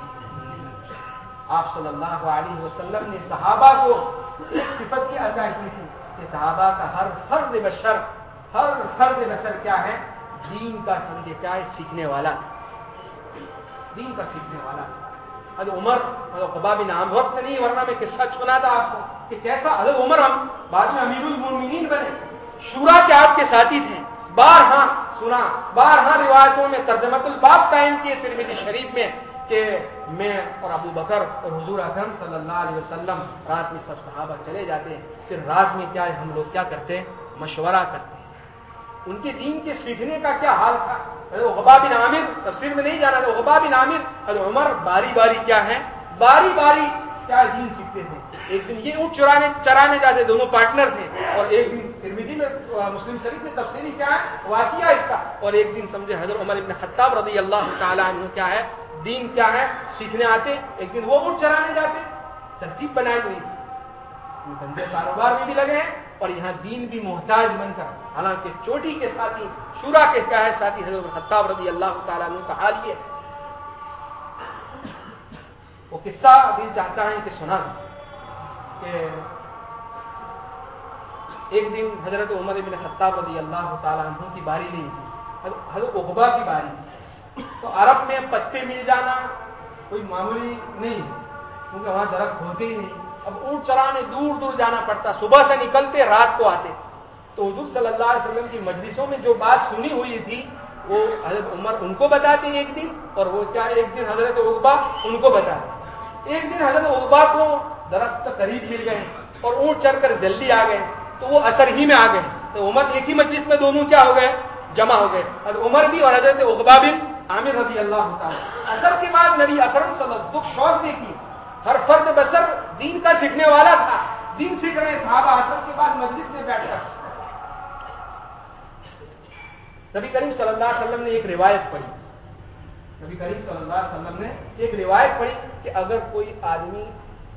آپ صلی اللہ علیہ وسلم نے صحابہ کو ایک صفت کی عطا کی تھی کہ صحابہ کا ہر فرد بشر، ہر فرد بشر کیا ہے؟ دین کا سمجھے کیا ہے؟ سیکھنے والا تھا۔ دین کا سیکھنے والا تھا۔ حضرت عمر، حضرت قبا بن عام وقت نہیں، ورنہ میں قصہ چنا تھا آپ کو۔ کہ کیسا حضرت عمر ہم بعد میں امیر المومنین بنے۔ شورا کے آپ کے ساتھی تھے۔ بار ہاں سنا، بار ہاں روایتوں میں ترجمت الباب قائم کیے ترمیزی شریف میں کہ میں اور ابو بکر اور حضور اکرم صلی اللہ علیہ وسلم رات میں سب صحابہ چلے جاتے ہیں۔ پھر رات میں کیا ہے ہم لوگ کیا کرتے؟ ہیں مشورہ کرتے ہیں۔ ان کے دین کے سیکھنے کا کیا حال تھا؟ غبا بن عامر، تفسیر میں نہیں جانا غبا بن عامر عمر، باری باری کیا ہے؟ باری باری کیا دین سیکھتے تھے؟ ایک دن یہ اونٹ چرانے چرانے جاتے، دونوں پارٹنر تھے۔ اور ایک دن ترمیدی جی میں مسلم شریف میں تفصیلی کیا ہے؟ واقعہ اس کا۔ اور ایک دن سمجھے حضرت عمر ابن خطاب رضی اللہ تعالیٰ عنہ کیا ہے؟ دین کیا ہے؟ سیکھنے آتے، ایک دن وہ اٹھ چرانے جاتے۔ ترتیب بنائی ہوئی تھی۔ بندے کاروبار میں بھی لگے ہیں اور یہاں دین بھی محتاج بن کر۔ حالانکہ چوٹی کے ساتھی، شورا کے کیا ہے؟ ساتھی حضرت خطاب رضی اللہ تعالیٰ عنہ کا حال یہ وہ قصہ ابھی چاہتا ہے کہ سنا کہ ایک دن حضرت عمر بن خطاب رضی اللہ تعالیٰ عنہ کی باری نہیں تھی۔ حضرت اقبا کی باری تو عرب میں پتے مل جانا کوئی معمولی نہیں کیونکہ وہاں درخت ہوتے ہی نہیں۔ اب اونٹ چرانے دور دور جانا پڑتا، صبح سے نکلتے، رات کو آتے۔ تو حضور صلی اللہ علیہ وسلم کی مجلسوں میں جو بات سنی ہوئی تھی، وہ حضرت عمر ان کو بتاتے ایک دن اور وہ کیا ایک دن حضرت اقبا ان کو بتاتے۔ ایک دن حضرت اقبا کو درخت قریب مل گئے اور اونٹ چڑھ کر جلدی آ گئے تو وہ اثر ہی میں آ گئے تو عمر ایک ہی مجلس میں دونوں کیا ہو گئے؟ جمع ہو گئے۔ حضرت عمر بھی اور حضرت اقبا بھی۔ عامر رضی اللہ تعالیٰ۔ اثر کے بعد نبی اکرم صلی اللہ علیہ وسلم شوق دیکھی۔ ہر فرد بسر دین کا سیکھنے والا تھا۔ دین سیکھ رہے صحابہ اثر کے بعد مجلس میں بیٹھ کر۔ نبی کریم صلی اللہ علیہ وسلم نے ایک روایت پڑھی۔ نبی کریم صلی اللہ علیہ وسلم نے ایک روایت پڑھی کہ اگر کوئی آدمی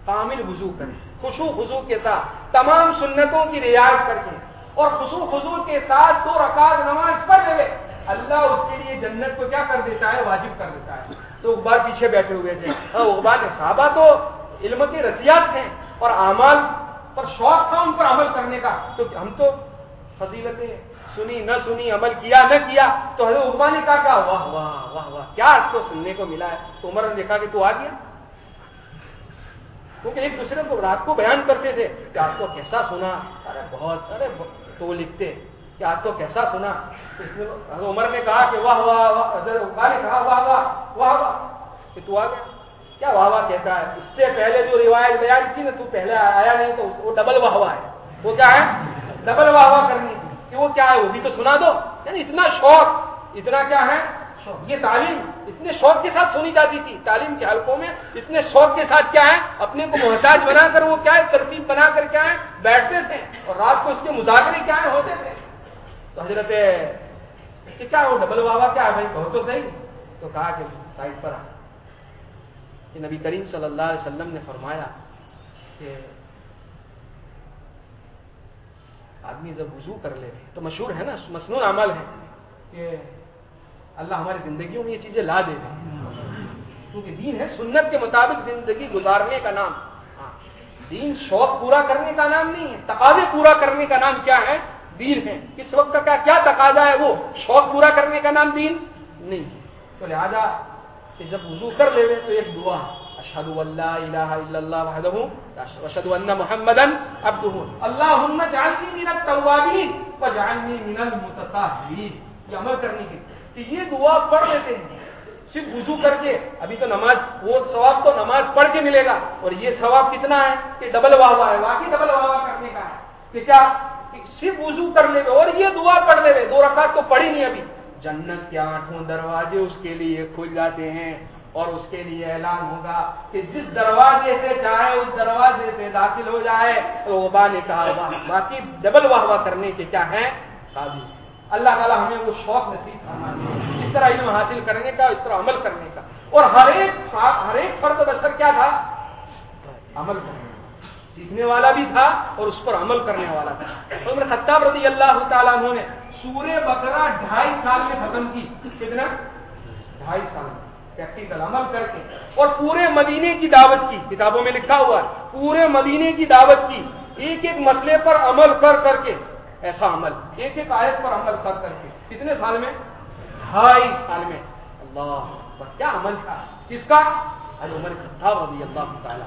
کامل وضو کرے خوشو خزو کے ساتھ تمام سنتوں کی رعایت کر کے اور خوشو خزو کے ساتھ دو رکعت نماز پڑھ لے۔ اللہ اس کے لیے جنت کو کیا کر دیتا ہے؟ واجب کر دیتا ہے۔ تو اقبال پیچھے بیٹھے ہوئے تھے۔ ہاں، اقبال صحابہ تو علم کی رسیات ہیں اور اعمال پر شوق تھا ان پر عمل کرنے کا۔ تو ہم تو فضیلتیں سنی نہ سنی عمل کیا نہ کیا۔ تو حضرت اقبال نے کہا واہ واہ واہ واہ کیا آپ کو سننے کو ملا ہے۔ تو عمر نے دیکھا کہ تو آ گیا۔ کیونکہ ایک دوسرے کو رات کو بیان کرتے تھے کہ آپ کو کیسا سنا؟ ارے بہت، ارے تو وہ لکھتے کہ آپ کو کیسا سنا؟ اس نے عمر نے کہا کہ واہ واہ واہ نے کہا واہ واہ واہ واہ۔ کہ تو آ گیا۔ کیا واہ واہ کہتا ہے؟ اس سے پہلے جو روایت بیان کی نا، تو پہلے آیا نہیں تو وہ ڈبل واہ واہ ہے۔ وہ کیا ہے؟ ڈبل واہ واہ کرنی۔ کہ وہ کیا ہے؟ وہ بھی تو سنا دو۔ یعنی اتنا شوق، اتنا کیا ہے؟ یہ تعلیم۔ اتنے شوق کے ساتھ سنی جاتی تھی تعلیم کے حلقوں میں، اتنے شوق کے ساتھ کیا ہے، اپنے کو محتاج بنا کر وہ کیا ہے، ترتیب بنا کر کیا ہے، بیٹھتے تھے اور رات کو اس کے مذاکرے کیا ہے، ہوتے تھے۔ تو حضرت کہ کیا وہ ڈبل بابا کیا ہے؟ بھائی بہت تو صحیح۔ تو کہا کہ سائڈ پر آ۔ کہ نبی کریم صلی اللہ علیہ وسلم نے فرمایا کہ آدمی جب وضو کر لے، تو مشہور ہے نا مصنون عمل ہے کہ اللہ ہماری زندگیوں میں یہ چیزیں لا دے کیونکہ دین ہے سنت کے مطابق زندگی گزارنے کا نام۔ ہاں۔ دین شوق پورا کرنے کا نام نہیں ہے۔ تقاضے پورا کرنے کا نام کیا ہے؟ دین ہے۔ اس وقت کا کیا تقاضا ہے وہ؟ شوق پورا کرنے کا نام دین نہیں تو لہذا کہ جب وضو کر لے تو ایک دعا۔ اشہد اللہ الہ الا اللہ وحدہ اشہد ان محمدن عبدہ اللہم جعلنی من التوابین وجعلنی من المتطہرین۔ یہ عمل کرنے کی کہ یہ دعا پڑھ لیتے ہیں۔ صرف وضو کر کے، ابھی تو نماز، وہ ثواب تو نماز پڑھ کے ملے گا۔ اور یہ ثواب کتنا ہے کہ ڈبل واہ ہوا ہے، واقعی ڈبل واہ کرنے کا ہے۔ کہ کیا؟ صرف وضو کر لے اور یہ دعا پڑھ لے دو رکعت تو پڑھی نہیں ابھی۔ جنت کے آٹھوں دروازے اس کے لیے کھل جاتے ہیں۔ اور اس کے لیے اعلان ہوگا کہ جس دروازے سے چاہے، اس دروازے سے داخل ہو جائے۔ تو وہ نے کہا باقی ڈبل واہ کرنے کے کیا ہے قابل۔ اللہ تعالیٰ ہمیں وہ شوق نصیب اس طرح علم حاصل کرنے کا، اس طرح عمل کرنے کا۔ اور ہر ایک ہر ایک فرد بشر کیا تھا؟ عمل کرنے سیکھنے والا بھی تھا اور اس پر عمل کرنے والا تھا۔ عمر خطاب رضی اللہ تعالیٰ عنہ نے سورہ بکرا ڈھائی سال میں ختم کی۔ کتنا؟ ڈھائی سال میں۔ پریکٹیکل عمل کر کے۔ اور پورے مدینے کی دعوت کی۔ کتابوں میں لکھا ہوا ہے۔ پورے مدینے کی دعوت کی۔ ایک ایک مسئلے پر عمل کر کر کے۔ ایسا عمل۔ ایک ایک آیت پر عمل کر کر کے۔ کتنے سال میں؟ ڈھائی سال میں۔ اللہ کیا عمل تھا؟ کس کا؟ عمر خطاب رضی اللہ تعالی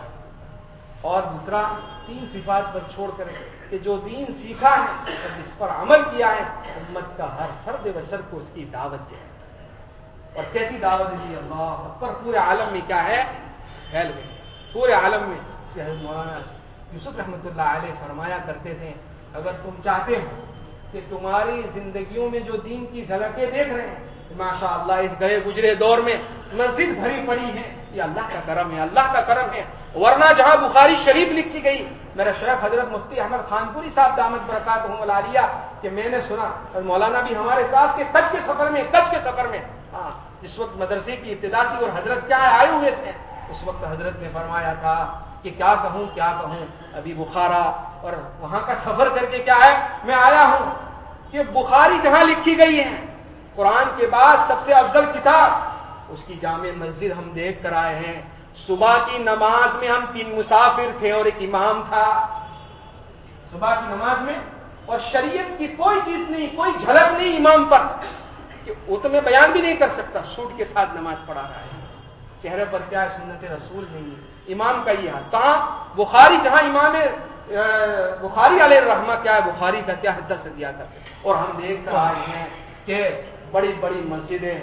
اور دوسرا، تین صفات پر چھوڑ کر کہ جو دین سیکھا ہے اور جس پر عمل کیا ہے، امت کا ہر فرد بشر کو اس کی دعوت دے۔ اور کیسی دعوت دی؟ اللہ پر پورے عالم میں کیا ہے؟ پھیل گئی پورے عالم میں مولانا یوسف رحمۃ اللہ علیہ فرمایا کرتے تھے اگر تم چاہتے ہو کہ تمہاری زندگیوں میں جو دین کی جھلکیں دیکھ رہے ہیں ماشاء اللہ اس گئے گزرے دور میں مسجد بھری پڑی ہے یہ اللہ کا کرم ہے، اللہ کا کرم ہے۔ ورنہ جہاں بخاری شریف لکھی گئی میرا شیخ حضرت مفتی احمد خان پوری صاحب دامت برکات ہوں لیا کہ میں نے سنا مولانا بھی ہمارے ساتھ کے کچھ کے سفر میں، کچھ کے سفر میں۔ ہاں جس وقت مدرسے کی ابتدا کی اور حضرت کیا آئے ہوئے تھے۔ اس وقت حضرت نے فرمایا تھا کہ کیا کہوں کیا کہوں۔ ابھی بخارا اور وہاں کا سفر کر کے کیا ہے؟ میں آیا ہوں کہ بخاری جہاں لکھی گئی ہے قرآن کے بعد سب سے افضل کتاب۔ اس کی جامع مسجد ہم دیکھ کر آئے ہیں۔ صبح کی نماز میں ہم تین مسافر تھے اور ایک امام تھا۔ صبح کی نماز میں اور شریعت کی کوئی چیز نہیں، کوئی جھلک نہیں امام پر۔ کہ وہ تو میں بیان بھی نہیں کر سکتا، سوٹ کے ساتھ نماز پڑھا رہا ہے۔ چہرے پر کیا سنت رسول نہیں ہے۔ امام کا یہ حال کہاں؟ بخاری، جہاں امام بخاری علیہ الرحمہ کیا ہے؟ بخاری کا کیا درس دیا کرتے اور ہم دیکھ کر آئے ہیں کہ بڑی بڑی مسجدیں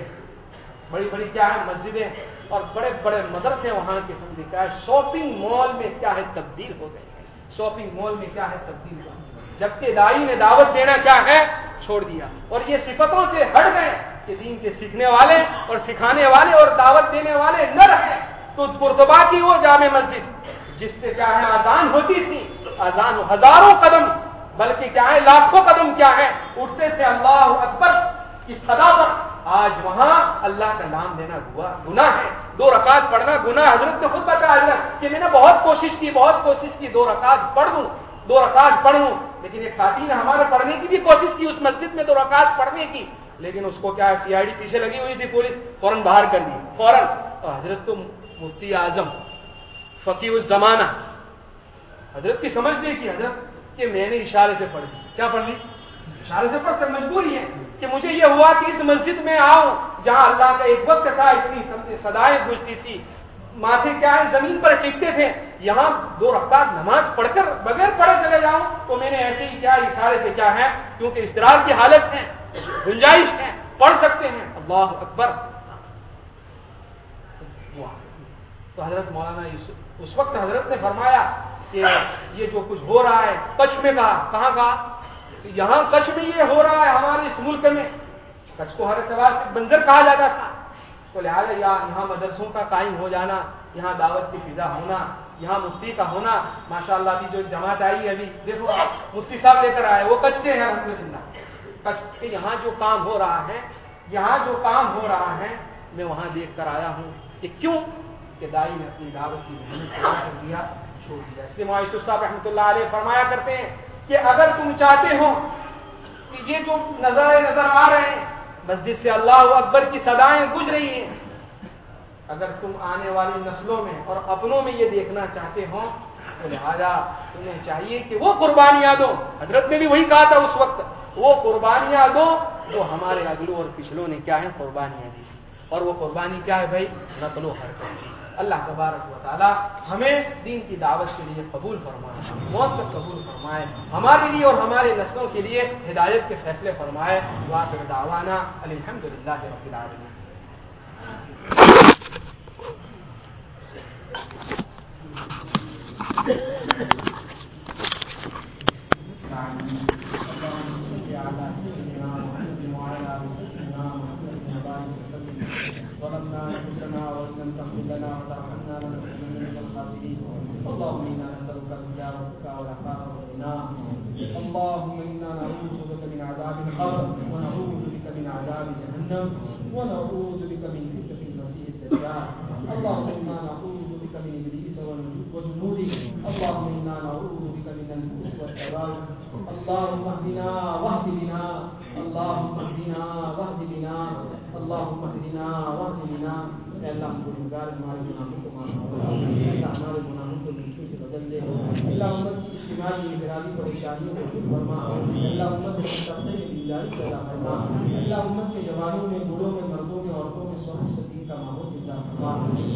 بڑی بڑی کیا ہے مسجدیں۔ اور بڑے بڑے مدرسے وہاں کے سمجھے کیا ہے؟ شاپنگ مال میں کیا ہے؟ تبدیل ہو گئے شاپنگ مال میں کیا ہے؟ تبدیل ہو جبکہ دائی نے دعوت دینا کیا ہے؟ چھوڑ دیا۔ اور یہ صفتوں سے ہٹ گئے کہ دین کے سیکھنے والے اور سکھانے والے اور دعوت دینے والے نہ رہے تو قرطبہ کی وہ جامع مسجد، جس سے کیا ہے آزان ہوتی تھی آزان ہزاروں قدم، بلکہ کیا ہے، لاکھوں قدم کیا ہے، اٹھتے تھے اللہ اکبر کی صدا پر آج وہاں اللہ کا نام دینا گناہ ہے۔ دو رکعت پڑھنا گناہ، حضرت نے خود بتا حضرت، کہ میں نے بہت کوشش کی، بہت کوشش کی، دو رکعت پڑھ دوں، دو رکعت پڑھوں۔ لیکن ایک ساتھی نے ہمارے پڑھنے کی بھی کوشش کی، اس مسجد میں دو رکعت پڑھنے کی۔ لیکن اس کو کیا سی آئی ڈی پیچھے لگی ہوئی تھی پولیس، فوراً باہر کر دی، فوراً۔ حضرت تو مفتی اعظم فقی اس زمانہ حضرت کی سمجھ نہیں کی حضرت کہ میں نے اشارے سے پڑھ دی کیا پڑھ لی؟ اشارے سے پڑھ سر مجبوری ہے کہ مجھے یہ ہوا کہ اس مسجد میں آؤں جہاں اللہ کا ایک وقت تھا، اتنی سدائیں گزتی تھی۔ ماتھے کیا ہے؟ زمین پر ٹکتے تھے۔ یہاں دو رفتار نماز پڑھ کر بغیر پڑھے چلے جاؤں تو میں نے ایسے ہی کیا، اشارے سے کیا ہے؟ کیونکہ استرار کی حالت ہے، گنجائش ہے، پڑھ سکتے ہیں۔ اللہ اکبر۔ تو حضرت مولانا اس وقت حضرت نے فرمایا کہ یہ جو کچھ ہو رہا ہے کچھ میں کہا کہاں کہا یہاں کچھ میں یہ ہو رہا ہے ہمارے اس ملک میں۔ کچھ کو ہر اعتبار سے بنجر کہا جاتا تھا۔ تو لہٰذا یہاں مدرسوں کا قائم ہو جانا، یہاں دعوت کی فضا ہونا، یہاں مفتی کا ہونا ماشاء اللہ ابھی جو جماعت آئی ہے ابھی، دیکھو، مفتی صاحب لے کر آئے، وہ کچھ کے ہیں الحمد للہ کچھ کے یہاں جو کام ہو رہا ہے، یہاں جو کام ہو رہا ہے، میں وہاں دیکھ کر آیا ہوں کہ کیوں کہ دائی نے اپنی دعوت کی محنت کر دیا چھوڑ دیا۔ اس لیے معیشف صاحب رحمۃ اللہ علیہ فرمایا کرتے ہیں کہ اگر تم چاہتے ہو کہ یہ جو نظر نظر آ رہے ہیں مسجد سے اللہ اکبر کی سدائیں گج رہی ہیں، اگر تم آنے والی نسلوں میں اور اپنوں میں یہ دیکھنا چاہتے ہو، تو لہٰذا تمہیں چاہیے کہ وہ قربانیاں دو۔ حضرت نے بھی وہی کہا تھا اس وقت، وہ قربانیاں دو جو ہمارے اگلوں اور پچھلوں نے کیا ہے قربانیاں دی۔ اور وہ قربانی کیا ہے بھائی؟ نقل و حرکت۔ اللہ تبارک و تعالیٰ ہمیں دین کی دعوت کے لیے قبول فرمائے، موت کا قبول فرمائے، ہمارے لیے اور ہمارے نسلوں کے لیے ہدایت کے فیصلے فرمائے۔ واقع دعوانا الحمد للہ رب العالمین۔ ظلمنا انفسنا وان لم تغفر لنا وترحمنا لنكونن من الخاسرين. اللهم انا نسالك الهدى والتقى والعفاف والغنى. اللهم انا نعوذ بك من عذاب القبر ونعوذ بك من عذاب جهنم ونعوذ بك من فتنه المسيح الدجال. اللهم انا نعوذ بك من ابليس وجنوده اللهم انا نعوذ بك من البؤس والتباوس اللهم اهدنا واهد بنا اللهم اهدنا واهد بنا اللهم اهدنا واهد بنا اے اللہ ہم گنہگار ہمارے گناہوں کو معاف فرما اللہ ہمارے گناہوں کو نیکی سے بدل دے اللہ امت کی اجتماعی انفرادی پریشانیوں کو دور فرما اللہ امت کے طبقے میں بیداری پیدا فرما اللہ امت کے جوانوں میں بوڑھوں میں مردوں میں عورتوں میں سونے سکین کا ماحول پیدا فرما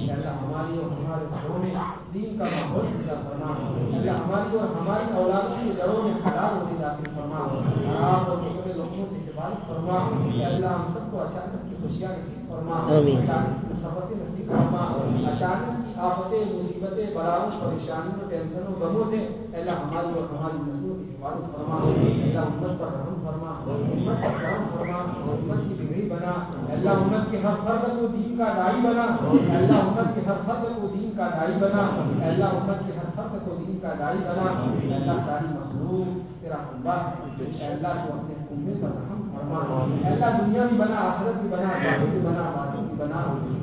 اللہ ہماری اور ہمارے گھروں میں دین کا ماحول پیدا فرما اللہ ہماری اور ہماری اولادوں کے گھروں میں حلال ہونے داخل فرما حرام اور مشکل لوگوں سے حفاظت فرما اللہ ہم سب کو اچانک خوشیاں نصیب فرما۔ اچانک نصیب فرما۔ اچانک کی آفتیں مصیبتیں بلاؤں پریشانیوں ٹینشنوں غموں سے اللہ ہماری اور ہماری نسلوں کی حفاظت فرما۔ اللہ امت پر رحم فرما۔ امت پر رحم فرما۔ امت کی بگڑی بنا۔ اللہ امت کے ہر فرد کو دین کا دائی بنا۔ اللہ امت کے ہر فرد کو دین کا دائی بنا۔ اللہ امت کے ہر فرد کو دین کا دائی بنا۔ اللہ ساری مخلوق تیرا خدا اللہ تو اپنے کنبے پر رحم اللہ دنیا بھی بنا، آخرت بھی بنا بھی بنا باطن بھی بنا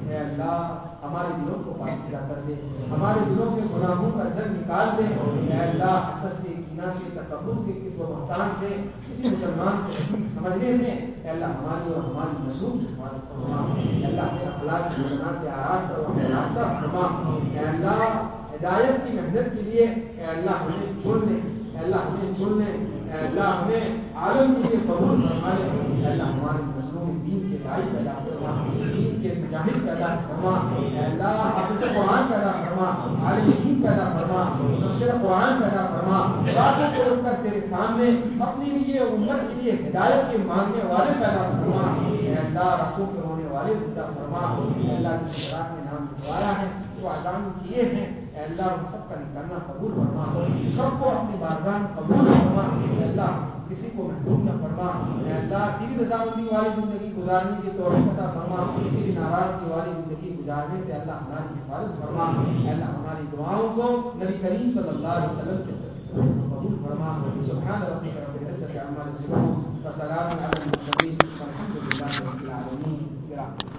اے اللہ، ہمارے دلوں کو پاکیزہ کر دے، ہمارے دلوں سے گناہوں کا جنگ نکال دے۔ اے اللہ، حسد سے کینا سے، تکبر سے کس و محتان سے، کسی مسلمان کو عزیز سمجھنے سے۔ اے اللہ، ہماری اور ہماری نسلوں اے اللہ کے اخلاق کی بنا سے آراز کرو راستہ فرما۔ اے اللہ، ہدایت کی محنت کے لیے اے اللہ ہمیں چھوڑنے، اے اللہ ہمیں چھوڑنے۔ اے اللہ ہمیں عالم کے لیے قبول فرما لے اے اللہ ہماری نسلوں دین کے دائی پیدا فرما۔ دین کے مجاہد پیدا فرما۔ اے اللہ، حافظ قرآن پیدا فرما۔ عالم دین پیدا فرما۔ مفسر قرآن پیدا فرما۔ راتوں کو رکھ کر تیرے سامنے اپنے لیے امت کے لیے ہدایت کے مانگنے والے پیدا فرما۔ اے اللہ راتوں کے ہونے والے زندہ فرما۔ اے اللہ کی رات میں نام لکھوایا ہے۔ جو آزان کیے ہیں۔ اللہ ہم سب کا نکالنا قبول فرما۔ سب کو اپنی بارگاہ قبول فرما۔ اے اللہ، کسی کو محروم نہ فرما۔ اے اللہ، تیری رضامندی والی زندگی گزارنے کی توفیق عطا فرما۔ تیری ناراضگی والی زندگی گزارنے سے اللہ ہماری حفاظت فرما۔ اے اللہ، ہماری دعاؤں کو نبی کریم صلی اللہ علیہ وسلم کے قبول فرما۔ سبحان ربك رب العزة عما يصفون وسلام على المرسلين والحمد لله رب العالمين برحمتك